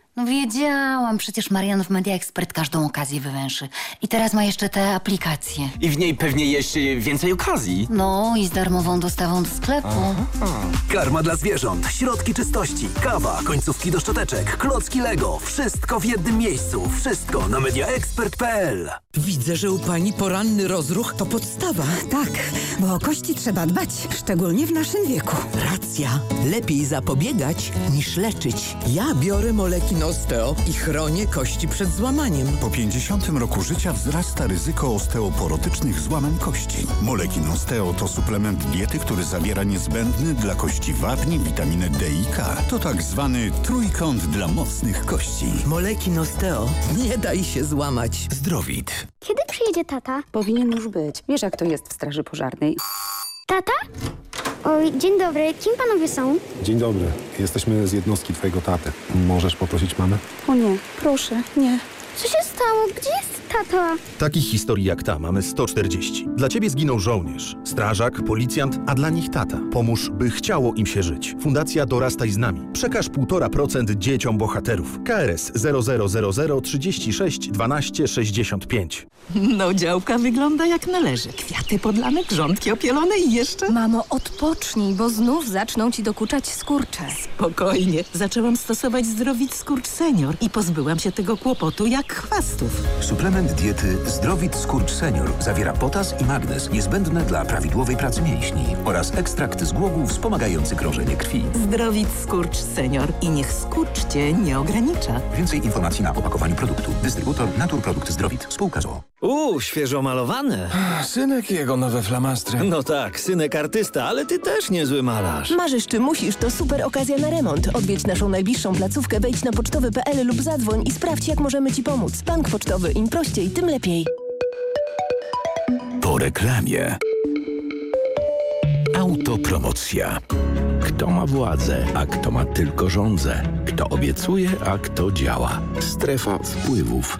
No wiedziałam, przecież Marian w Media Expert każdą okazję wywęszy. I teraz ma jeszcze te aplikacje. I w niej pewnie jeszcze więcej okazji. No i z darmową dostawą do sklepu. Karma dla zwierząt, środki czystości, kawa, końcówki do szczoteczek, klocki Lego. Wszystko w jednym miejscu. Wszystko na mediaexpert.pl. Widzę, że u pani poranny rozruch to podstawa. Tak, bo o kości trzeba dbać, szczególnie w naszym wieku. Racja. Lepiej zapobiegać niż leczyć. Ja biorę moleki Osteo i chronię kości przed złamaniem. Po 50 roku życia wzrasta ryzyko osteoporotycznych złamań kości. Molekin Osteo to suplement diety, który zawiera niezbędny dla kości wapni, witaminę D i K. To tak zwany trójkąt dla mocnych kości. Moleki Osteo. Nie daj się złamać. Zdrowit. Kiedy przyjedzie tata? Powinien już być. Wiesz, jak to jest w straży pożarnej. Tata? Oj, dzień dobry. Kim panowie są? Dzień dobry. Jesteśmy z jednostki twojego taty. Możesz poprosić mamę? O nie, proszę, nie. Co się stało? Gdzie jest tata? Takich historii jak ta mamy 140. Dla ciebie zginął żołnierz, strażak, policjant, a dla nich tata. Pomóż, by chciało im się żyć. Fundacja Dorastaj z nami. Przekaż 1,5% dzieciom bohaterów. KRS 0000 36 12 65. No działka wygląda jak należy. Kwiaty podlane, grządki opielone i jeszcze... Mamo, odpocznij, bo znów zaczną ci dokuczać skurcze. Spokojnie. Zaczęłam stosować Zdrowit Skurcz Senior i pozbyłam się tego kłopotu jak chwastów. Suplement diety Zdrowit Skurcz Senior zawiera potas i magnez niezbędne dla prawidłowej pracy mięśni oraz ekstrakt z głogu wspomagający krążenie krwi. Zdrowit Skurcz Senior i niech skurcz cię nie ogranicza. Więcej informacji na opakowaniu produktu. Dystrybutor Naturprodukt Zdrowit. Spółka ZOO. Uuu, świeżo malowane. Synek i jego nowe flamastry. No tak, synek artysta, ale ty też niezły malarz. Marzysz czy musisz, to super okazja na remont. Odwiedź naszą najbliższą placówkę, wejdź na pocztowy.pl lub zadzwoń i sprawdź, jak możemy Ci pomóc. Bank Pocztowy, im prościej, tym lepiej. Po reklamie. Autopromocja. Kto ma władzę, a kto ma tylko rządzę? Kto obiecuje, a kto działa? Strefa wpływów.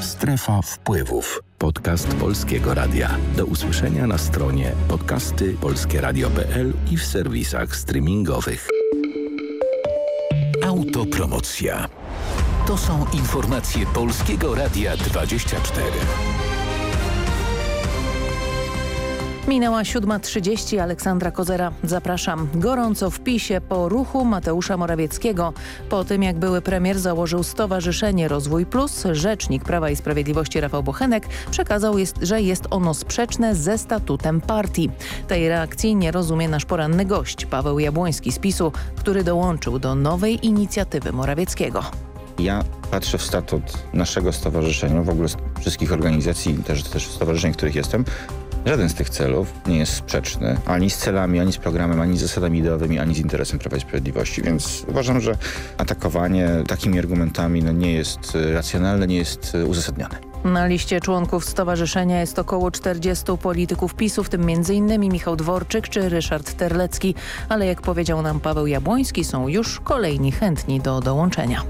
Strefa wpływów. Podcast Polskiego Radia. Do usłyszenia na stronie podcasty polskieradio.pl i w serwisach streamingowych. Autopromocja. To są informacje Polskiego Radia 24. Minęła 7.30. Aleksandra Kozera. Zapraszam. Gorąco w PiSie po ruchu Mateusza Morawieckiego. Po tym jak były premier założył Stowarzyszenie Rozwój Plus, rzecznik Prawa i Sprawiedliwości Rafał Bochenek przekazał, jest, że jest ono sprzeczne ze statutem partii. Tej reakcji nie rozumie nasz poranny gość, Paweł Jabłoński z PiSu, który dołączył do nowej inicjatywy Morawieckiego. Ja patrzę w statut naszego stowarzyszenia, w ogóle wszystkich organizacji, też, też stowarzyszeń, w których jestem, Żaden z tych celów nie jest sprzeczny ani z celami, ani z programem, ani z zasadami ideowymi, ani z interesem Prawa i Sprawiedliwości. Więc uważam, że atakowanie takimi argumentami no, nie jest racjonalne, nie jest uzasadnione. Na liście członków stowarzyszenia jest około 40 polityków PiSu, w tym m.in. Michał Dworczyk czy Ryszard Terlecki. Ale jak powiedział nam Paweł Jabłoński, są już kolejni chętni do dołączenia.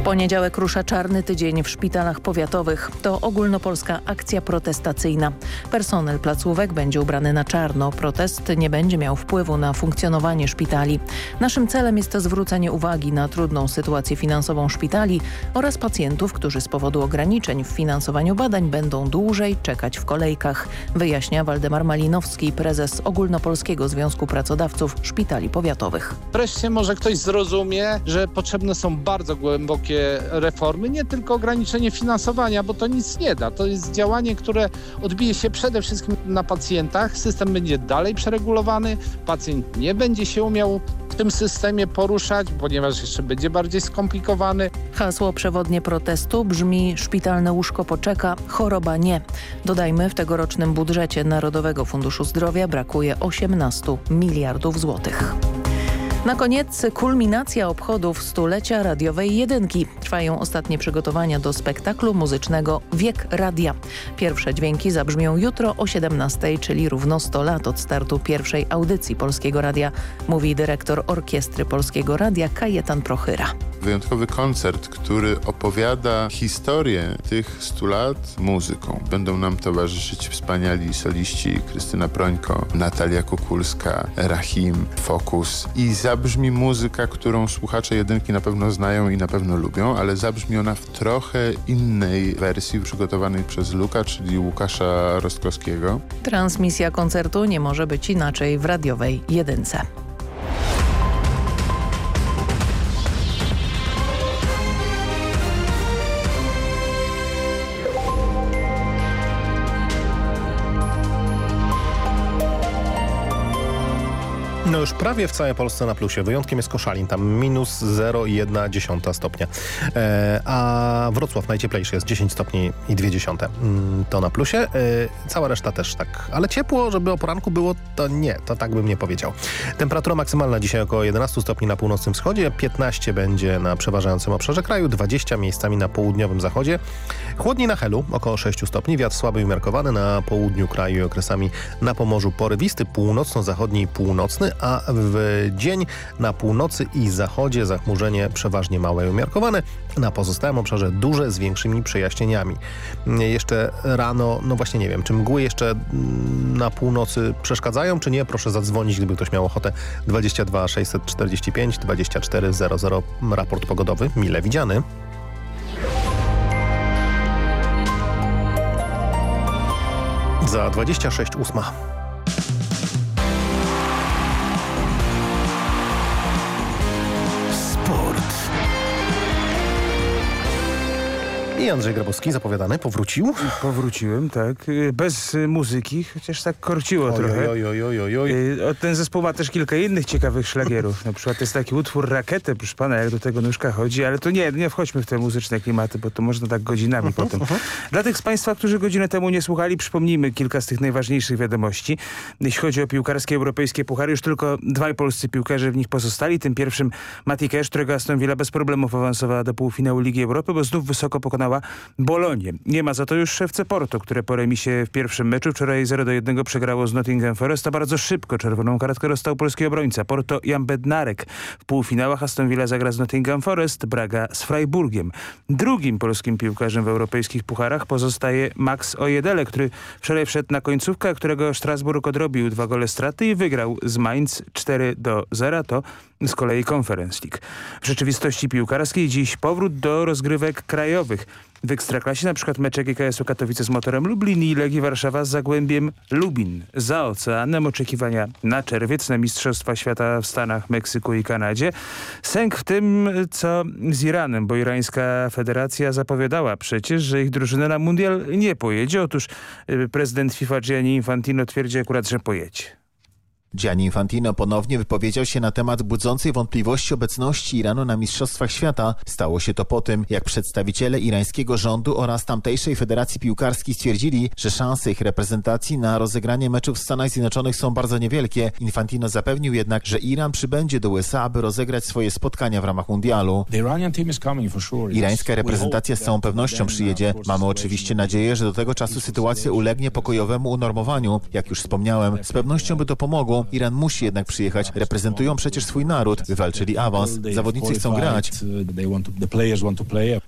W poniedziałek rusza czarny tydzień w szpitalach powiatowych. To ogólnopolska akcja protestacyjna. Personel placówek będzie ubrany na czarno. Protest nie będzie miał wpływu na funkcjonowanie szpitali. Naszym celem jest zwrócenie uwagi na trudną sytuację finansową szpitali oraz pacjentów, którzy z powodu ograniczeń w finansowaniu badań będą dłużej czekać w kolejkach, wyjaśnia Waldemar Malinowski, prezes Ogólnopolskiego Związku Pracodawców Szpitali Powiatowych. Wreszcie może ktoś zrozumie, że potrzebne są bardzo głębokie reformy, nie tylko ograniczenie finansowania, bo to nic nie da. To jest działanie, które odbije się przede wszystkim na pacjentach. System będzie dalej przeregulowany, pacjent nie będzie się umiał w tym systemie poruszać, ponieważ jeszcze będzie bardziej skomplikowany. Hasło przewodnie protestu brzmi szpitalne łóżko poczeka, choroba nie. Dodajmy, w tegorocznym budżecie Narodowego Funduszu Zdrowia brakuje 18 miliardów złotych. Na koniec kulminacja obchodów stulecia radiowej jedynki. Trwają ostatnie przygotowania do spektaklu muzycznego Wiek Radia. Pierwsze dźwięki zabrzmią jutro o 17, czyli równo 100 lat od startu pierwszej audycji Polskiego Radia, mówi dyrektor Orkiestry Polskiego Radia Kajetan Prochyra wyjątkowy koncert, który opowiada historię tych 100 lat muzyką. Będą nam towarzyszyć wspaniali soliści Krystyna Prońko, Natalia Kukulska, Rahim, Fokus i zabrzmi muzyka, którą słuchacze jedynki na pewno znają i na pewno lubią, ale zabrzmi ona w trochę innej wersji przygotowanej przez Luka, czyli Łukasza Rostkowskiego. Transmisja koncertu nie może być inaczej w radiowej jedynce. No już prawie w całej Polsce na plusie. Wyjątkiem jest Koszalin, tam minus 0,1 stopnia. E, a Wrocław najcieplejszy jest 10 stopni i 2 dziesiąte. Mm, to na plusie. E, cała reszta też tak. Ale ciepło, żeby o poranku było, to nie. To tak bym nie powiedział. Temperatura maksymalna dzisiaj około 11 stopni na północnym wschodzie, 15 będzie na przeważającym obszarze kraju, 20 miejscami na południowym zachodzie. Chłodniej na Helu, około 6 stopni, wiatr słaby i umiarkowany na południu kraju i okresami na Pomorzu porywisty, północno-zachodni i północny, a w dzień na północy i zachodzie zachmurzenie przeważnie małe i umiarkowane, na pozostałym obszarze duże z większymi przejaśnieniami. Jeszcze rano, no właśnie nie wiem, czy mgły jeszcze na północy przeszkadzają, czy nie? Proszę zadzwonić, gdyby ktoś miał ochotę. 22 645 24 00 raport pogodowy, mile widziany. Za 26 ósma. I Andrzej Grabowski, zapowiadany, powrócił. Powróciłem, tak. Bez muzyki, chociaż tak korciło Oj, trochę. oj, oj, oj, oj, oj. Y, Ten zespół ma też kilka innych ciekawych szlagierów. Na przykład jest taki utwór Raketę, proszę pana, jak do tego nóżka chodzi, ale to nie, nie wchodźmy w te muzyczne klimaty, bo to można tak godzinami potem. Dla tych z państwa, którzy godzinę temu nie słuchali, przypomnijmy kilka z tych najważniejszych wiadomości. Jeśli chodzi o piłkarskie europejskie puchary, już tylko dwaj polscy piłkarze w nich pozostali. Tym pierwszym Mati Cash, którego Aston Villa bez problemów awansowała do półfinału Ligi Europy, bo znów wysoko pokonała Bolonię. Nie ma za to już szewce Porto, które po remisie w pierwszym meczu wczoraj 0 do 1 przegrało z Nottingham Forest, a bardzo szybko czerwoną kartkę dostał polski obrońca. Porto Jan Bednarek. W półfinałach Aston Villa zagra z Nottingham Forest, Braga z Freiburgiem. Drugim polskim piłkarzem w europejskich pucharach pozostaje Max Ojedele, który wczoraj wszedł na końcówkę, którego Strasburg odrobił dwa gole straty i wygrał z Mainz 4 do 0. To z kolei Conference League. W rzeczywistości piłkarskiej dziś powrót do rozgrywek krajowych. W Ekstraklasie na przykład mecze GKS-u Katowice z Motorem Lublin i Legii Warszawa z Zagłębiem Lubin. Za oceanem oczekiwania na czerwiec na Mistrzostwa Świata w Stanach, Meksyku i Kanadzie. Sęk w tym, co z Iranem, bo irańska federacja zapowiadała przecież, że ich drużyna na mundial nie pojedzie. Otóż y, prezydent FIFA Gianni Infantino twierdzi akurat, że pojedzie. Gianni Infantino ponownie wypowiedział się na temat budzącej wątpliwości obecności Iranu na Mistrzostwach Świata. Stało się to po tym, jak przedstawiciele irańskiego rządu oraz tamtejszej Federacji Piłkarskiej stwierdzili, że szanse ich reprezentacji na rozegranie meczów w Stanach Zjednoczonych są bardzo niewielkie. Infantino zapewnił jednak, że Iran przybędzie do USA, aby rozegrać swoje spotkania w ramach mundialu. Irańska reprezentacja z całą pewnością przyjedzie. Mamy oczywiście nadzieję, że do tego czasu sytuacja ulegnie pokojowemu unormowaniu. Jak już wspomniałem, z pewnością by to pomogło. Iran musi jednak przyjechać. Reprezentują przecież swój naród. Wywalczyli awans. Zawodnicy chcą grać.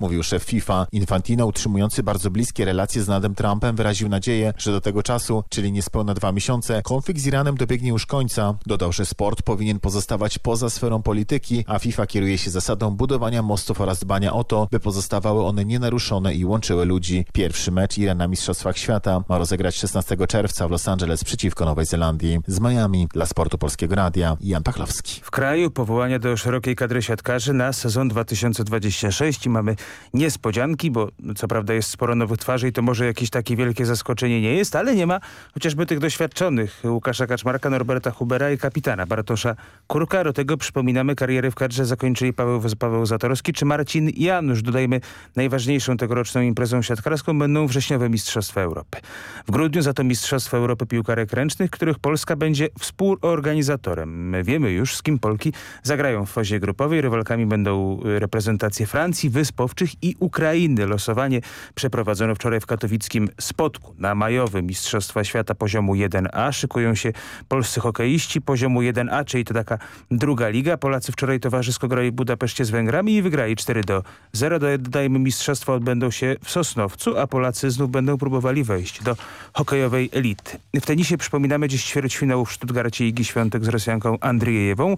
Mówił szef FIFA. Infantino, utrzymujący bardzo bliskie relacje z Nadem Trumpem, wyraził nadzieję, że do tego czasu, czyli niespełna dwa miesiące, konflikt z Iranem dobiegnie już końca. Dodał, że sport powinien pozostawać poza sferą polityki, a FIFA kieruje się zasadą budowania mostów oraz dbania o to, by pozostawały one nienaruszone i łączyły ludzi. Pierwszy mecz Iran na Mistrzostwach Świata ma rozegrać 16 czerwca w Los Angeles przeciwko Nowej Zelandii. Z Miami dla Sportu Polskiego Radia Jan Pachlowski. W kraju powołania do szerokiej kadry siatkarzy na sezon 2026 i mamy niespodzianki, bo co prawda jest sporo nowych twarzy i to może jakieś takie wielkie zaskoczenie nie jest, ale nie ma chociażby tych doświadczonych Łukasza Kaczmarka, Norberta Hubera i kapitana Bartosza Kurka. Do tego przypominamy kariery w kadrze zakończyli Paweł, Paweł Zatorski czy Marcin Janusz. Dodajmy najważniejszą tegoroczną imprezą siatkarską będą wrześniowe Mistrzostwa Europy. W grudniu za to Mistrzostwa Europy Piłkarek Ręcznych, których Polska będzie współorganizatorem. My wiemy już, z kim Polki zagrają w fazie grupowej. Rywalkami będą reprezentacje Francji, Wysp Owczych i Ukrainy. Losowanie przeprowadzono wczoraj w katowickim Spodku. Na majowe Mistrzostwa Świata poziomu 1A szykują się polscy hokeiści poziomu 1A, czyli to taka druga liga. Polacy wczoraj towarzysko grali w Budapeszcie z Węgrami i wygrali 4 do 0. Dodajmy, mistrzostwa odbędą się w Sosnowcu, a Polacy znów będą próbowali wejść do hokejowej elity. W tenisie przypominamy dziś ćwierćfinał w Stuttgarcie Igi Świątek z Rosjanką Andrzejewą,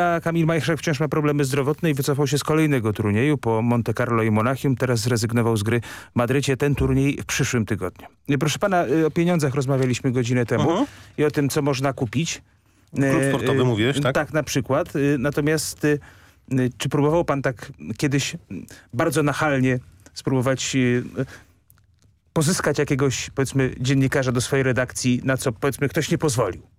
a Kamil Majchrzak wciąż ma problemy zdrowotne i wycofał się z kolejnego turnieju po Monte Carlo i Monachium. Teraz zrezygnował z gry w Madrycie. Ten turniej w przyszłym tygodniu. Proszę pana, o pieniądzach rozmawialiśmy godzinę temu Mhm. i o tym, co można kupić. Klub sportowy E, mówiłeś, tak? Tak, na przykład. Natomiast czy próbował pan tak kiedyś bardzo nachalnie spróbować pozyskać jakiegoś, powiedzmy, dziennikarza do swojej redakcji, na co, powiedzmy, ktoś nie pozwolił?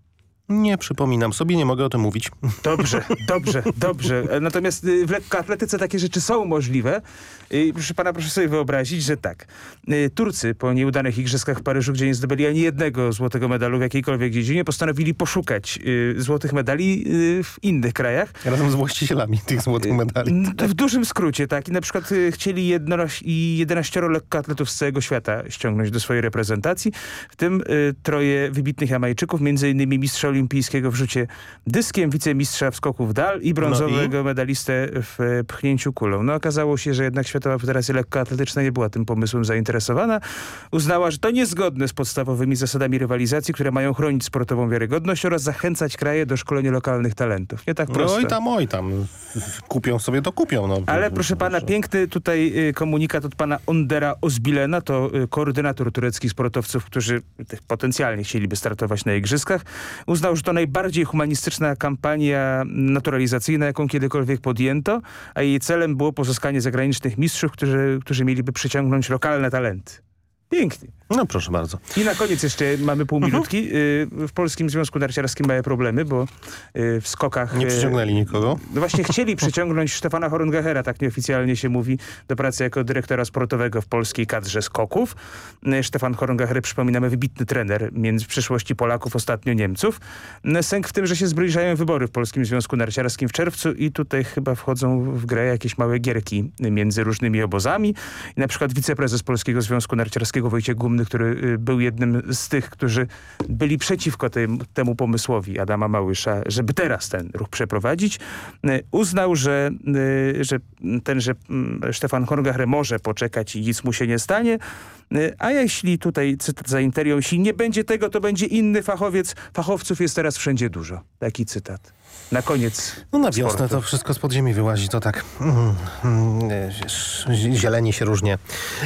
Nie przypominam sobie, nie mogę o tym mówić. Dobrze, dobrze, dobrze. Natomiast y, w lekkoatletyce takie rzeczy są możliwe. I proszę pana, proszę sobie wyobrazić, że tak. y, Turcy po nieudanych igrzyskach w Paryżu, gdzie nie zdobyli ani jednego złotego medalu w jakiejkolwiek dziedzinie, postanowili poszukać y, złotych medali y, w innych krajach. Razem z właścicielami tych złotych medali. W dużym skrócie, tak. I na przykład y, chcieli jedno, i 11 lekkoatletów z całego świata ściągnąć do swojej reprezentacji, w tym y, troje wybitnych Jamajczyków, między innymi mistrza olimpijskiego w rzucie dyskiem, wicemistrza w skoku w dal i brązowego medalistę w pchnięciu kulą. No okazało się, że jednak Światowa Federacja Lekkoatletyczna nie była tym pomysłem zainteresowana. Uznała, że to niezgodne z podstawowymi zasadami rywalizacji, które mają chronić sportową wiarygodność oraz zachęcać kraje do szkolenia lokalnych talentów. Nie tak prosto. No i tam, oj tam. Kupią sobie, to kupią. No. Ale proszę pana, piękny tutaj y, komunikat od pana Ondera Ozbilena, to y, koordynator tureckich sportowców, którzy potencjalnie chcieliby startować na igrzyskach. Uznał uznał, że to najbardziej humanistyczna kampania naturalizacyjna, jaką kiedykolwiek podjęto, a jej celem było pozyskanie zagranicznych mistrzów, którzy, którzy mieliby przyciągnąć lokalne talenty. Pięknie. No proszę bardzo. I na koniec jeszcze mamy pół Mhm. minutki. Y, W Polskim Związku Narciarskim małe problemy, bo y, w skokach... Nie y, przyciągnęli nikogo? No właśnie chcieli przyciągnąć Stefana Horngachera, tak nieoficjalnie się mówi, do pracy jako dyrektora sportowego w polskiej kadrze skoków. Stefan Horngacher, przypominamy, wybitny trener między w przyszłości Polaków, ostatnio Niemców. Sęk w tym, że się zbliżają wybory w Polskim Związku Narciarskim w czerwcu i tutaj chyba wchodzą w grę jakieś małe gierki między różnymi obozami. I na przykład wiceprezes Polskiego Związku Narciarskiego Wojciech Gumny, który y, był jednym z tych, którzy byli przeciwko tym, temu pomysłowi Adama Małysza, żeby teraz ten ruch przeprowadzić, y, uznał, że, y, że ten, że mm, Stefan Horngacher może poczekać i nic mu się nie stanie, a jeśli tutaj cytat za interią, jeśli nie będzie tego, to będzie inny fachowiec. Fachowców jest teraz wszędzie dużo. Taki cytat. Na koniec. No na wiosnę sportu. to wszystko z podziemi wyłazi, to tak mm, mm, wiesz, zieleni się różnie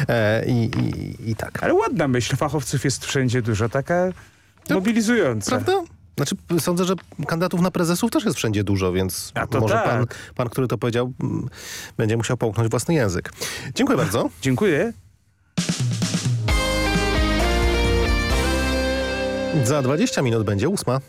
e, i, i, i tak. Ale ładna myśl, fachowców jest wszędzie dużo, taka mobilizująca. Prawda? Znaczy, sądzę, że kandydatów na prezesów też jest wszędzie dużo, więc to może tak. pan, pan, który to powiedział, mm, będzie musiał połknąć własny język. Dziękuję bardzo. Dziękuję. Za 20 minut będzie ósma.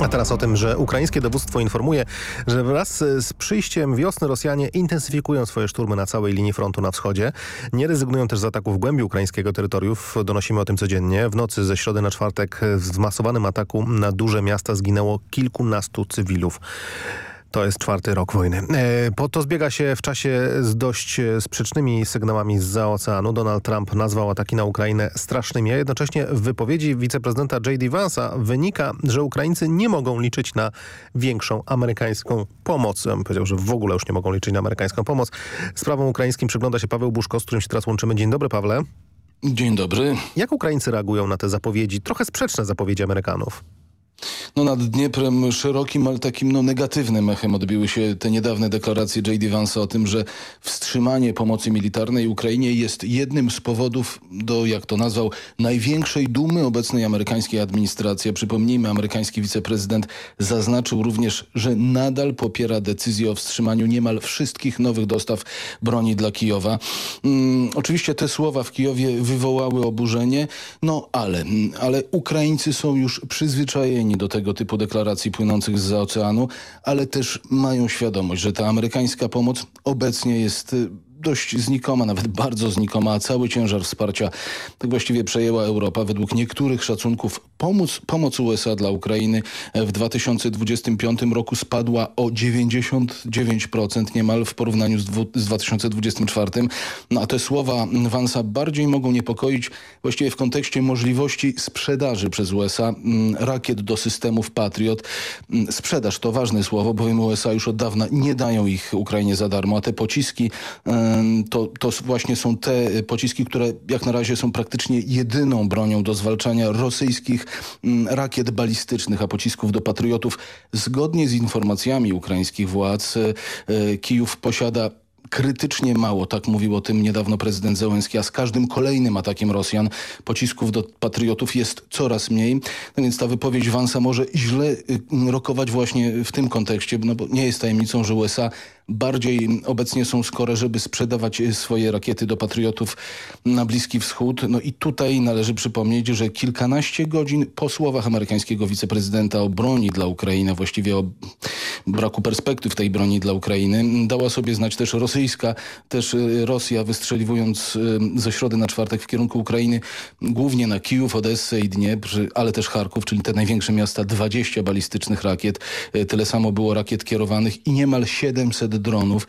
A teraz o tym, że ukraińskie dowództwo informuje, że wraz z przyjściem wiosny Rosjanie intensyfikują swoje szturmy na całej linii frontu na wschodzie. Nie rezygnują też z ataków w głębi ukraińskiego terytoriów. Donosimy o tym codziennie. W nocy ze środy na czwartek w zmasowanym ataku na duże miasta zginęło kilkunastu cywilów. To jest czwarty rok wojny. E, Po to zbiega się w czasie z dość e, sprzecznymi sygnałami z oceanu. Donald Trump nazwał ataki na Ukrainę strasznymi, a jednocześnie w wypowiedzi wiceprezydenta J.D. Vance'a wynika, że Ukraińcy nie mogą liczyć na większą amerykańską pomoc. Powiedział, że w ogóle już nie mogą liczyć na amerykańską pomoc. Sprawom ukraińskim przygląda się Paweł Buszko, z którym się teraz łączymy. Dzień dobry, Pawle. Dzień dobry. Jak Ukraińcy reagują na te zapowiedzi, trochę sprzeczne zapowiedzi Amerykanów? No nad Dnieprem szerokim, ale takim no, negatywnym echem odbiły się te niedawne deklaracje J.D. Vance'a o tym, że wstrzymanie pomocy militarnej Ukrainie jest jednym z powodów do, jak to nazwał, największej dumy obecnej amerykańskiej administracji. Przypomnijmy, amerykański wiceprezydent zaznaczył również, że nadal popiera decyzję o wstrzymaniu niemal wszystkich nowych dostaw broni dla Kijowa. Mm, oczywiście te słowa w Kijowie wywołały oburzenie, no ale, ale Ukraińcy są już przyzwyczajeni do tego typu deklaracji płynących z oceanu, ale też mają świadomość, że ta amerykańska pomoc obecnie jest y, dość znikoma, nawet bardzo znikoma, a cały ciężar wsparcia tak właściwie przejęła Europa. Według niektórych szacunków pomoc, pomoc USA dla Ukrainy w 2025 roku spadła o 99% niemal w porównaniu z, dwu, z 2024. No a te słowa Vansa bardziej mogą niepokoić właściwie w kontekście możliwości sprzedaży przez USA mm, rakiet do systemów Patriot. Mm, Sprzedaż to ważne słowo, bowiem USA już od dawna nie dają ich Ukrainie za darmo, a te pociski em, to, to właśnie są te pociski, które jak na razie są praktycznie jedyną bronią do zwalczania rosyjskich mm, rakiet balistycznych, a pocisków do patriotów. Zgodnie z informacjami ukraińskich władz e, e, Kijów posiada krytycznie mało, tak mówił o tym niedawno prezydent Zełenski, a z każdym kolejnym atakiem Rosjan pocisków do patriotów jest coraz mniej. No więc ta wypowiedź Vansa może źle y, rokować właśnie w tym kontekście, no bo nie jest tajemnicą, że USA bardziej obecnie są skore, żeby sprzedawać y, swoje rakiety do patriotów na Bliski Wschód. No i tutaj należy przypomnieć, że kilkanaście godzin po słowach amerykańskiego wiceprezydenta o broni dla Ukrainy, właściwie o braku perspektyw tej broni dla Ukrainy, dała sobie znać też rosyjska, też y, Rosja wystrzeliwując y, ze środy na czwartek w kierunku Ukrainy, głównie na Kijów, Odessę i Dniepr, ale też Charków, czyli te największe miasta, 20 balistycznych rakiet. Y, Tyle samo było rakiet kierowanych i niemal 700 dronów.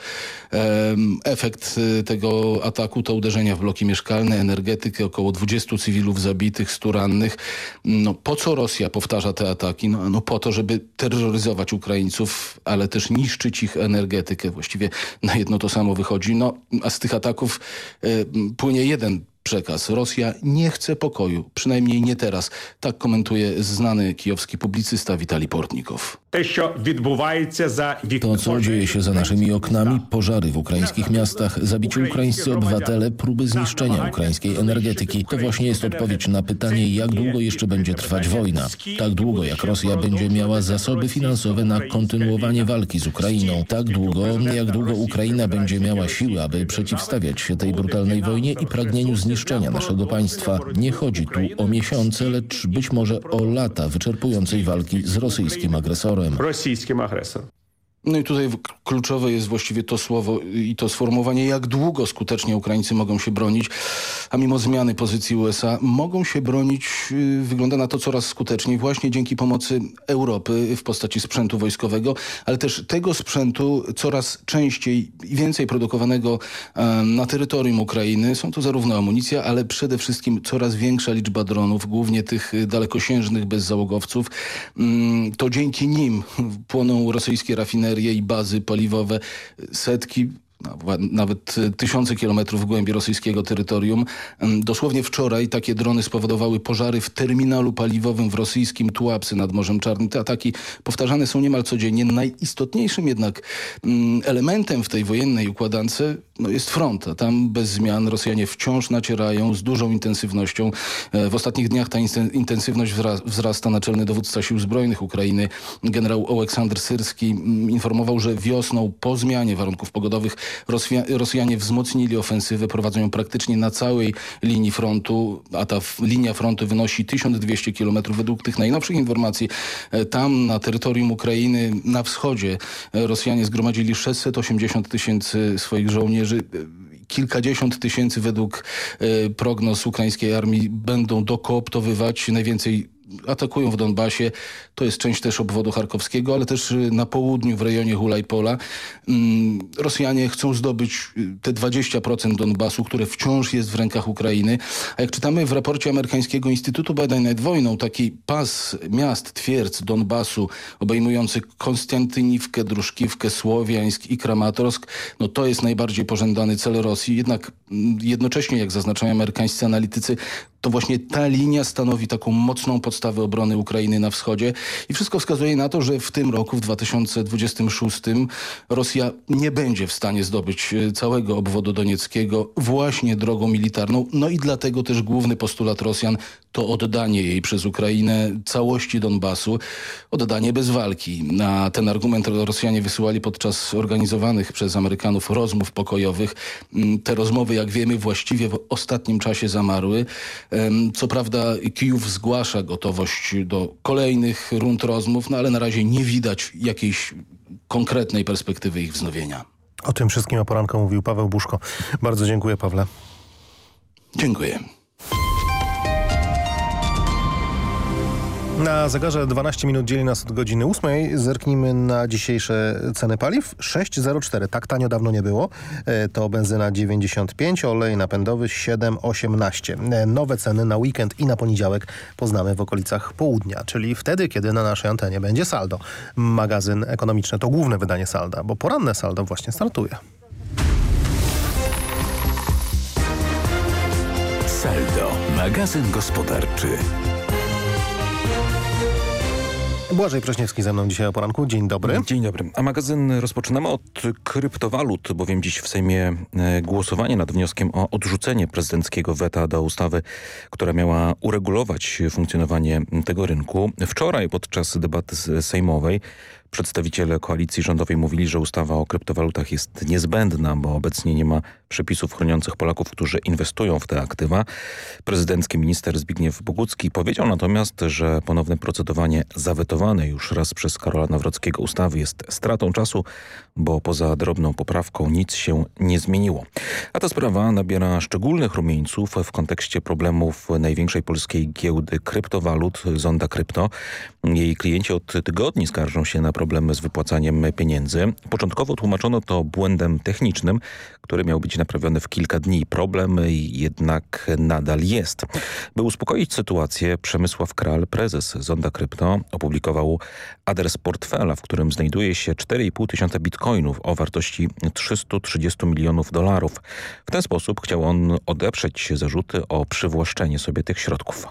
Efekt tego ataku to uderzenia w bloki mieszkalne, energetykę, około 20 cywilów zabitych, 100 rannych. No po co Rosja powtarza te ataki? No, no po to, żeby terroryzować Ukraińców, ale też niszczyć ich energetykę. Właściwie na jedno to samo wychodzi. No a z tych ataków y, płynie jeden przekaz. Rosja nie chce pokoju, przynajmniej nie teraz. Tak komentuje znany kijowski publicysta Witali Portnikow. To, co dzieje się za naszymi oknami, pożary w ukraińskich miastach, zabici ukraińscy obywatele, próby zniszczenia ukraińskiej energetyki, to właśnie jest odpowiedź na pytanie, jak długo jeszcze będzie trwać wojna. Tak długo, jak Rosja będzie miała zasoby finansowe na kontynuowanie walki z Ukrainą. Tak długo, jak długo Ukraina będzie miała siły, aby przeciwstawiać się tej brutalnej wojnie i pragnieniu zniszczenia naszego państwa. Nie chodzi tu o miesiące, lecz być może o lata wyczerpującej walki z rosyjskim agresorem. Rosyjskim agresorem. No i tutaj kluczowe jest właściwie to słowo i to sformułowanie, jak długo skutecznie Ukraińcy mogą się bronić, a mimo zmiany pozycji USA mogą się bronić, y, wygląda na to coraz skuteczniej właśnie dzięki pomocy Europy w postaci sprzętu wojskowego, ale też tego sprzętu coraz częściej i więcej produkowanego na terytorium Ukrainy. Są to zarówno amunicja, ale przede wszystkim coraz większa liczba dronów, głównie tych dalekosiężnych bezzałogowców. Mm, to dzięki nim płoną rosyjskie rafinerie rafinerie i bazy paliwowe, setki nawet tysiące kilometrów w głębi rosyjskiego terytorium. Dosłownie wczoraj takie drony spowodowały pożary w terminalu paliwowym w rosyjskim Tułapsy nad Morzem Czarnym. Te ataki powtarzane są niemal codziennie. Najistotniejszym jednak elementem w tej wojennej układance no, jest front. A tam bez zmian Rosjanie wciąż nacierają z dużą intensywnością. E, w ostatnich dniach ta intensywność wzrasta. Naczelny dowódca Sił Zbrojnych Ukrainy, generał Oleksandr Syrski informował, że wiosną po zmianie warunków pogodowych Rosjanie wzmocnili ofensywę, prowadzą ją praktycznie na całej linii frontu, a ta linia frontu wynosi 1200 km według tych najnowszych informacji. E, tam na terytorium Ukrainy, na wschodzie e, Rosjanie zgromadzili 680 tysięcy swoich żołnierzy e, kilkadziesiąt tysięcy według prognoz ukraińskiej armii będą dokooptowywać. Najwięcej atakują w Donbasie. To jest część też obwodu charkowskiego, ale też y, na południu w rejonie Hulajpola. Mm, Rosjanie chcą zdobyć y, te 20% Donbasu, które wciąż jest w rękach Ukrainy. A jak czytamy w raporcie amerykańskiego Instytutu Badań nad Wojną, taki pas miast, twierdz Donbasu obejmujący Konstantyniwkę, Druszkiwkę, Słowiańsk i Kramatorsk, no to jest najbardziej pożądany cel Rosji. Jednak mm, jednocześnie, jak zaznaczają amerykańscy analitycy, to właśnie ta linia stanowi taką mocną podstawę obrony Ukrainy na wschodzie i wszystko wskazuje na to, że w tym roku, w 2026 Rosja nie będzie w stanie zdobyć e, całego obwodu donieckiego właśnie drogą militarną. No i dlatego też główny postulat Rosjan to oddanie jej przez Ukrainę całości Donbasu, oddanie bez walki. Na ten argument Rosjanie wysyłali podczas organizowanych przez Amerykanów rozmów pokojowych. Mm, te rozmowy, jak wiemy, właściwie w ostatnim czasie zamarły. Co prawda Kijów zgłasza gotowość do kolejnych rund rozmów, no ale na razie nie widać jakiejś konkretnej perspektywy ich wznowienia. O tym wszystkim o poranku mówił Paweł Buszko. Bardzo dziękuję Pawle. Dziękuję. Na zegarze 12 minut dzieli nas od godziny 8. Zerknijmy na dzisiejsze ceny paliw. 6,04. Tak tanio dawno nie było. E, to benzyna 95, olej napędowy 7,18. E, nowe ceny na weekend i na poniedziałek poznamy w okolicach południa, czyli wtedy, kiedy na naszej antenie będzie saldo. Magazyn ekonomiczny to główne wydanie salda, bo poranne saldo właśnie startuje. Saldo. Magazyn gospodarczy. Błażej Prośniewski ze mną dzisiaj o poranku. Dzień dobry. Dzień dobry. A magazyn rozpoczynamy od kryptowalut, bowiem dziś w Sejmie e, głosowanie nad wnioskiem o odrzucenie prezydenckiego weta do ustawy, która miała uregulować funkcjonowanie tego rynku. Wczoraj podczas debaty sejmowej Przedstawiciele koalicji rządowej mówili, że ustawa o kryptowalutach jest niezbędna, bo obecnie nie ma przepisów chroniących Polaków, którzy inwestują w te aktywa. Prezydencki minister Zbigniew Bogucki powiedział natomiast, że ponowne procedowanie zawetowane już raz przez Karola Nawrockiego ustawy jest stratą czasu, bo poza drobną poprawką nic się nie zmieniło. A ta sprawa nabiera szczególnych rumieńców w kontekście problemów największej polskiej giełdy kryptowalut, Zonda Krypto. Jej klienci od tygodni skarżą się na problem problemy z wypłacaniem pieniędzy. Początkowo tłumaczono to błędem technicznym, który miał być naprawiony w kilka dni. Problem jednak nadal jest. By uspokoić sytuację, Przemysław Kral, prezes Zonda Krypto, opublikował adres portfela, w którym znajduje się 4,5 tysiąca bitcoinów o wartości 330 milionów dolarów. W ten sposób chciał on odeprzeć zarzuty o przywłaszczenie sobie tych środków.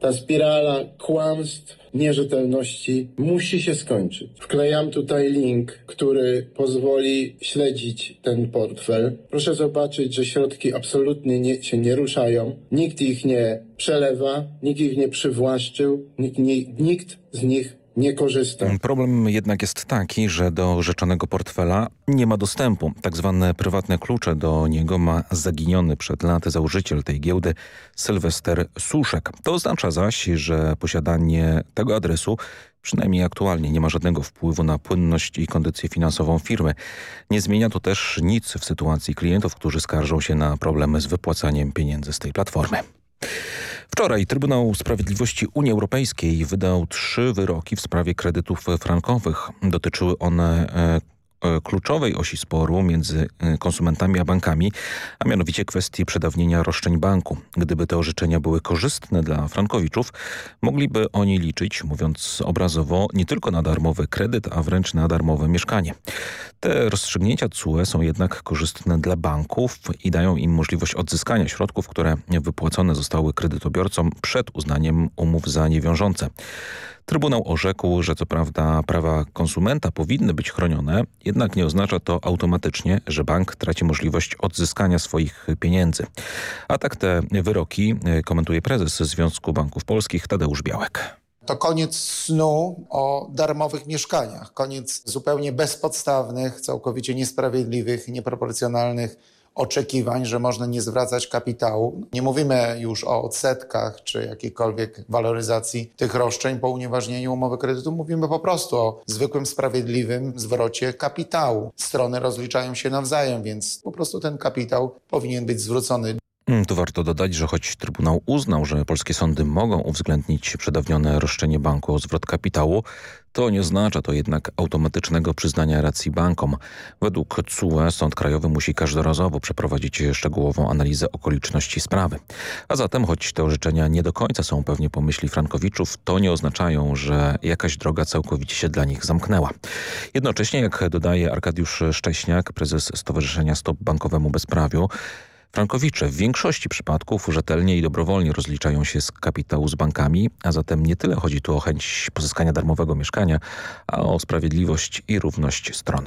Ta spirala kłamstw, nierzetelności musi się skończyć. Wklejam tutaj link, który pozwoli śledzić ten portfel. Proszę zobaczyć, że środki absolutnie nie, się nie ruszają. Nikt ich nie przelewa, nikt ich nie przywłaszczył, nikt, nikt z nich nie korzysta. Problem jednak jest taki, że do rzeczonego portfela nie ma dostępu. Tak zwane prywatne klucze do niego ma zaginiony przed laty założyciel tej giełdy Sylwester Suszek. To oznacza zaś, że posiadanie tego adresu przynajmniej aktualnie nie ma żadnego wpływu na płynność i kondycję finansową firmy. Nie zmienia to też nic w sytuacji klientów, którzy skarżą się na problemy z wypłacaniem pieniędzy z tej platformy. Wczoraj Trybunał Sprawiedliwości Unii Europejskiej wydał trzy wyroki w sprawie kredytów frankowych. Dotyczyły one e, kluczowej osi sporu między e, konsumentami a bankami, a mianowicie kwestii przedawnienia roszczeń banku. Gdyby te orzeczenia były korzystne dla frankowiczów, mogliby oni liczyć, mówiąc obrazowo, nie tylko na darmowy kredyt, a wręcz na darmowe mieszkanie. Te rozstrzygnięcia CUE są jednak korzystne dla banków i dają im możliwość odzyskania środków, które wypłacone zostały kredytobiorcom przed uznaniem umów za niewiążące. Trybunał orzekł, że co prawda prawa konsumenta powinny być chronione, jednak nie oznacza to automatycznie, że bank traci możliwość odzyskania swoich pieniędzy. A tak te wyroki komentuje prezes Związku Banków Polskich Tadeusz Białek. To koniec snu o darmowych mieszkaniach, koniec zupełnie bezpodstawnych, całkowicie niesprawiedliwych, nieproporcjonalnych oczekiwań, że można nie zwracać kapitału. Nie mówimy już o odsetkach czy jakiejkolwiek waloryzacji tych roszczeń po unieważnieniu umowy kredytu. Mówimy po prostu o zwykłym, sprawiedliwym zwrocie kapitału. Strony rozliczają się nawzajem, więc po prostu ten kapitał powinien być zwrócony. Mm, tu warto dodać, że choć Trybunał uznał, że polskie sądy mogą uwzględnić przedawnione roszczenie banku o zwrot kapitału, to nie oznacza to jednak automatycznego przyznania racji bankom. Według CUE Sąd Krajowy musi każdorazowo przeprowadzić szczegółową analizę okoliczności sprawy. A zatem, choć te orzeczenia nie do końca są pewnie po myśli frankowiczów, to nie oznaczają, że jakaś droga całkowicie się dla nich zamknęła. Jednocześnie, jak dodaje Arkadiusz Szcześniak, prezes Stowarzyszenia Stop Bankowemu Bezprawiu, Frankowicze w większości przypadków rzetelnie i dobrowolnie rozliczają się z kapitału z bankami, a zatem nie tyle chodzi tu o chęć pozyskania darmowego mieszkania, a o sprawiedliwość i równość stron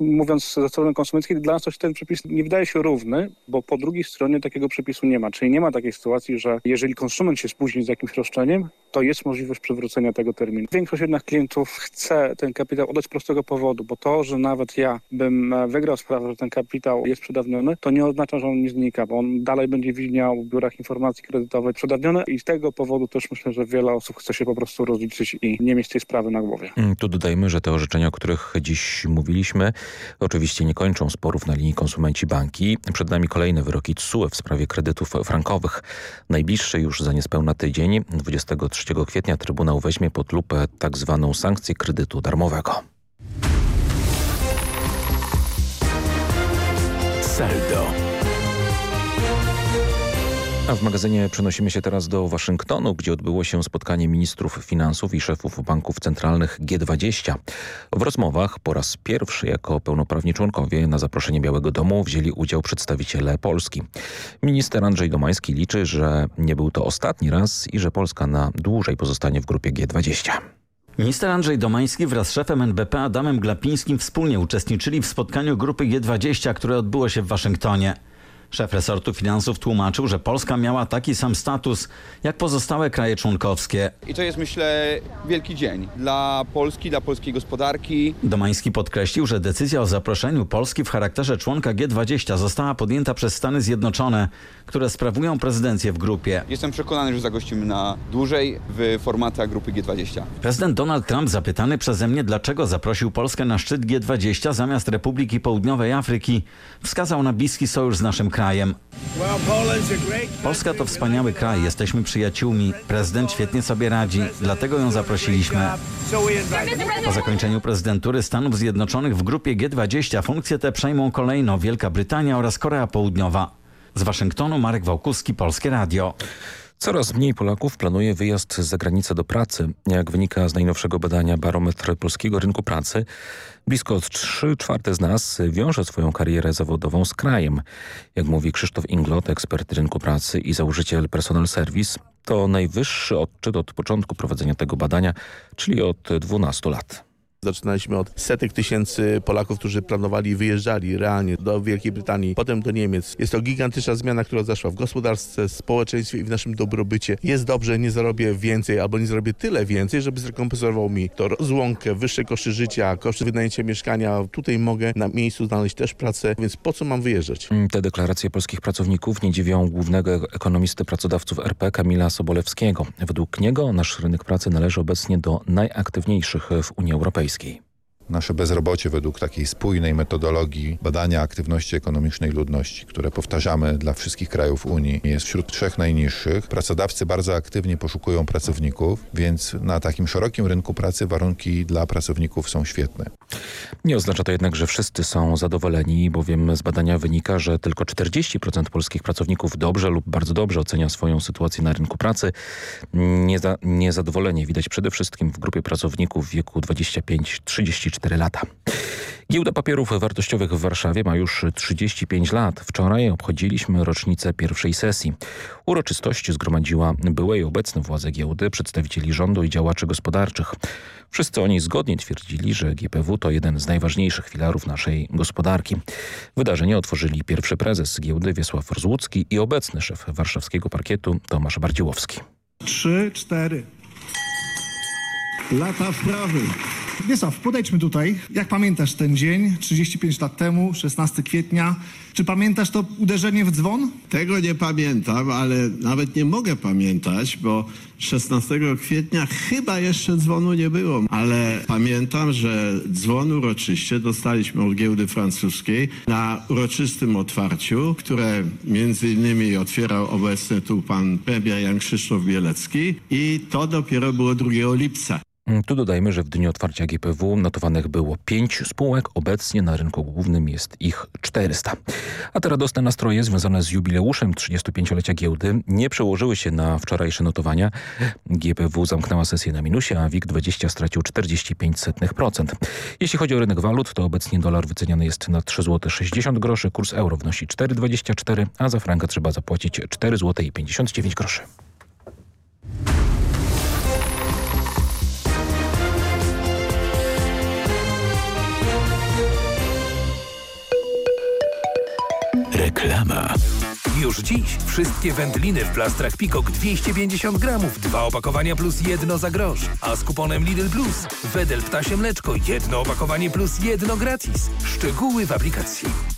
mówiąc ze strony konsumenckiej, dla nas coś ten przepis nie wydaje się równy, bo po drugiej stronie takiego przepisu nie ma. Czyli nie ma takiej sytuacji, że jeżeli konsument się spóźni z jakimś roszczeniem, to jest możliwość przywrócenia tego terminu. Większość jednak klientów chce ten kapitał oddać z prostego powodu, bo to, że nawet ja bym e, wygrał sprawę, że ten kapitał jest przedawniony, to nie oznacza, że on nie znika, bo on dalej będzie widniał w biurach informacji kredytowej przedawniony i z tego powodu też myślę, że wiele osób chce się po prostu rozliczyć i nie mieć tej sprawy na głowie. Mm, tu dodajmy, że te orzeczenia, o których dziś mówiliśmy, oczywiście nie kończą sporów na linii konsumenci-banki. Przed nami kolejne wyroki TSUE w sprawie kredytów frankowych. Najbliższy już za niespełna tydzień, 23 kwietnia Trybunał weźmie pod lupę tak zwaną sankcję kredytu darmowego. Saldo. A w magazynie przenosimy się teraz do Waszyngtonu, gdzie odbyło się spotkanie ministrów finansów i szefów banków centralnych G20. W rozmowach po raz pierwszy jako pełnoprawni członkowie na zaproszenie Białego Domu wzięli udział przedstawiciele Polski. Minister Andrzej Domański liczy, że nie był to ostatni raz i że Polska na dłużej pozostanie w grupie G20. Minister Andrzej Domański wraz z szefem NBP Adamem Glapińskim wspólnie uczestniczyli w spotkaniu grupy G20, które odbyło się w Waszyngtonie. Szef resortu finansów tłumaczył, że Polska miała taki sam status jak pozostałe kraje członkowskie. I to jest myślę wielki dzień dla Polski, dla polskiej gospodarki. Domański podkreślił, że decyzja o zaproszeniu Polski w charakterze członka G20 została podjęta przez Stany Zjednoczone, które sprawują prezydencję w grupie. Jestem przekonany, że zagościmy na dłużej w formatach grupy G20. Prezydent Donald Trump zapytany przeze mnie, dlaczego zaprosił Polskę na szczyt G20 zamiast Republiki Południowej Afryki, wskazał na bliski sojusz z naszym krajem krajem. Polska to wspaniały kraj, jesteśmy przyjaciółmi. Prezydent świetnie sobie radzi, dlatego ją zaprosiliśmy. Po zakończeniu prezydentury Stanów Zjednoczonych w grupie G20 funkcje te przejmą kolejno Wielka Brytania oraz Korea Południowa. Z Waszyngtonu Marek Wałkuski, Polskie Radio. Coraz mniej Polaków planuje wyjazd za granicę do pracy. Jak wynika z najnowszego badania Barometr Polskiego Rynku Pracy, blisko 3 czwarte z nas wiąże swoją karierę zawodową z krajem. Jak mówi Krzysztof Inglot, ekspert rynku pracy i założyciel Personal Service, to najwyższy odczyt od początku prowadzenia tego badania, czyli od 12 lat. Zaczynaliśmy od setek tysięcy Polaków, którzy planowali wyjeżdżali realnie do Wielkiej Brytanii, potem do Niemiec. Jest to gigantyczna zmiana, która zaszła w gospodarce, społeczeństwie i w naszym dobrobycie. Jest dobrze, nie zarobię więcej albo nie zarobię tyle więcej, żeby zrekompensował mi to rozłąkę, wyższe koszty życia, koszty wynajęcia mieszkania. Tutaj mogę na miejscu znaleźć też pracę, więc po co mam wyjeżdżać? Te deklaracje polskich pracowników nie dziwią głównego ekonomisty pracodawców RP Kamila Sobolewskiego. Według niego nasz rynek pracy należy obecnie do najaktywniejszych w Unii Europejskiej. Wojski. Nasze bezrobocie według takiej spójnej metodologii badania aktywności ekonomicznej ludności, które powtarzamy dla wszystkich krajów Unii, jest wśród trzech najniższych. Pracodawcy bardzo aktywnie poszukują pracowników, więc na takim szerokim rynku pracy warunki dla pracowników są świetne. Nie oznacza to jednak, że wszyscy są zadowoleni, bowiem z badania wynika, że tylko 40% polskich pracowników dobrze lub bardzo dobrze ocenia swoją sytuację na rynku pracy. Nieza, niezadowolenie widać przede wszystkim w grupie pracowników w wieku 25-34 lata. Giełda papierów wartościowych w Warszawie ma już 35 lat. Wczoraj obchodziliśmy rocznicę pierwszej sesji. Uroczystość zgromadziła byłe i obecne władze giełdy, przedstawicieli rządu i działaczy gospodarczych. Wszyscy oni zgodnie twierdzili, że GPW to jeden z najważniejszych filarów naszej gospodarki. Wydarzenie otworzyli pierwszy prezes giełdy Wiesław Rozłucki i obecny szef warszawskiego parkietu Tomasz Bardziłowski. Trzy, cztery. Lata wprawy. Wiesław, podejdźmy tutaj. Jak pamiętasz ten dzień, 35 lat temu, 16 kwietnia? Czy pamiętasz to uderzenie w dzwon? Tego nie pamiętam, ale nawet nie mogę pamiętać, bo 16 kwietnia chyba jeszcze dzwonu nie było. Ale pamiętam, że dzwon uroczyście dostaliśmy od giełdy francuskiej na uroczystym otwarciu, które między innymi otwierał obecny tu pan premier Jan Krzysztof Bielecki i to dopiero było 2 lipca. Tu dodajmy, że w dniu otwarcia GPW notowanych było 5 spółek, obecnie na rynku głównym jest ich 400. A te radosne nastroje związane z jubileuszem 35-lecia giełdy nie przełożyły się na wczorajsze notowania. GPW zamknęła sesję na minusie, a WIG20 stracił 45%. Jeśli chodzi o rynek walut, to obecnie dolar wyceniany jest na 3 zł 60 groszy, kurs euro wynosi 4,24, a za franka trzeba zapłacić 4 zł 59 groszy. Reklama. Już dziś wszystkie wędliny w plastrach Pikok 250 gramów, dwa opakowania plus jedno za grosz. A z kuponem Lidl Plus Wedel Ptasie Mleczko jedno opakowanie plus jedno gratis. Szczegóły w aplikacji.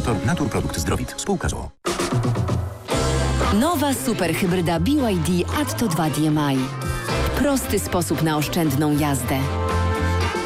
Dystrybutor Naturprodukt Zdrowit. Spółka ZOO. Nowa superhybryda BYD Atto 2 DMI. Prosty sposób na oszczędną jazdę.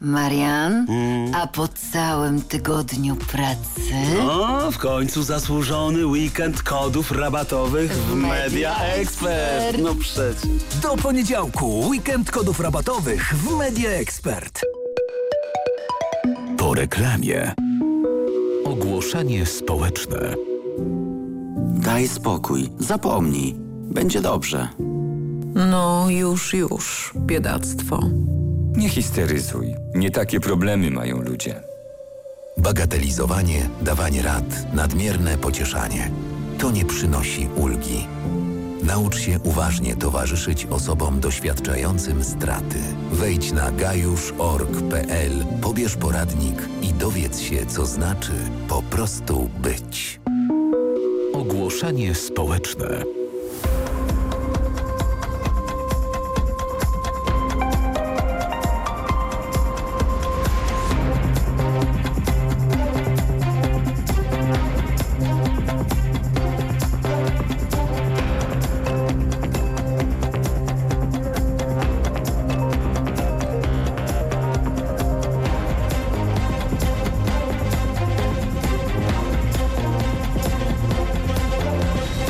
Marian, a po całym tygodniu pracy... O, w końcu zasłużony weekend kodów rabatowych w Media Expert. No przecież. Do poniedziałku weekend kodów rabatowych w Media Expert. Po reklamie. Ogłoszenie społeczne. Daj spokój, zapomnij. Będzie dobrze. No już, już, biedactwo. Nie histeryzuj. Nie takie problemy mają ludzie. Bagatelizowanie, dawanie rad, nadmierne pocieszanie. To nie przynosi ulgi. Naucz się uważnie towarzyszyć osobom doświadczającym straty. Wejdź na gajusz.org.pl, pobierz poradnik i dowiedz się, co znaczy po prostu być. Ogłoszenie społeczne.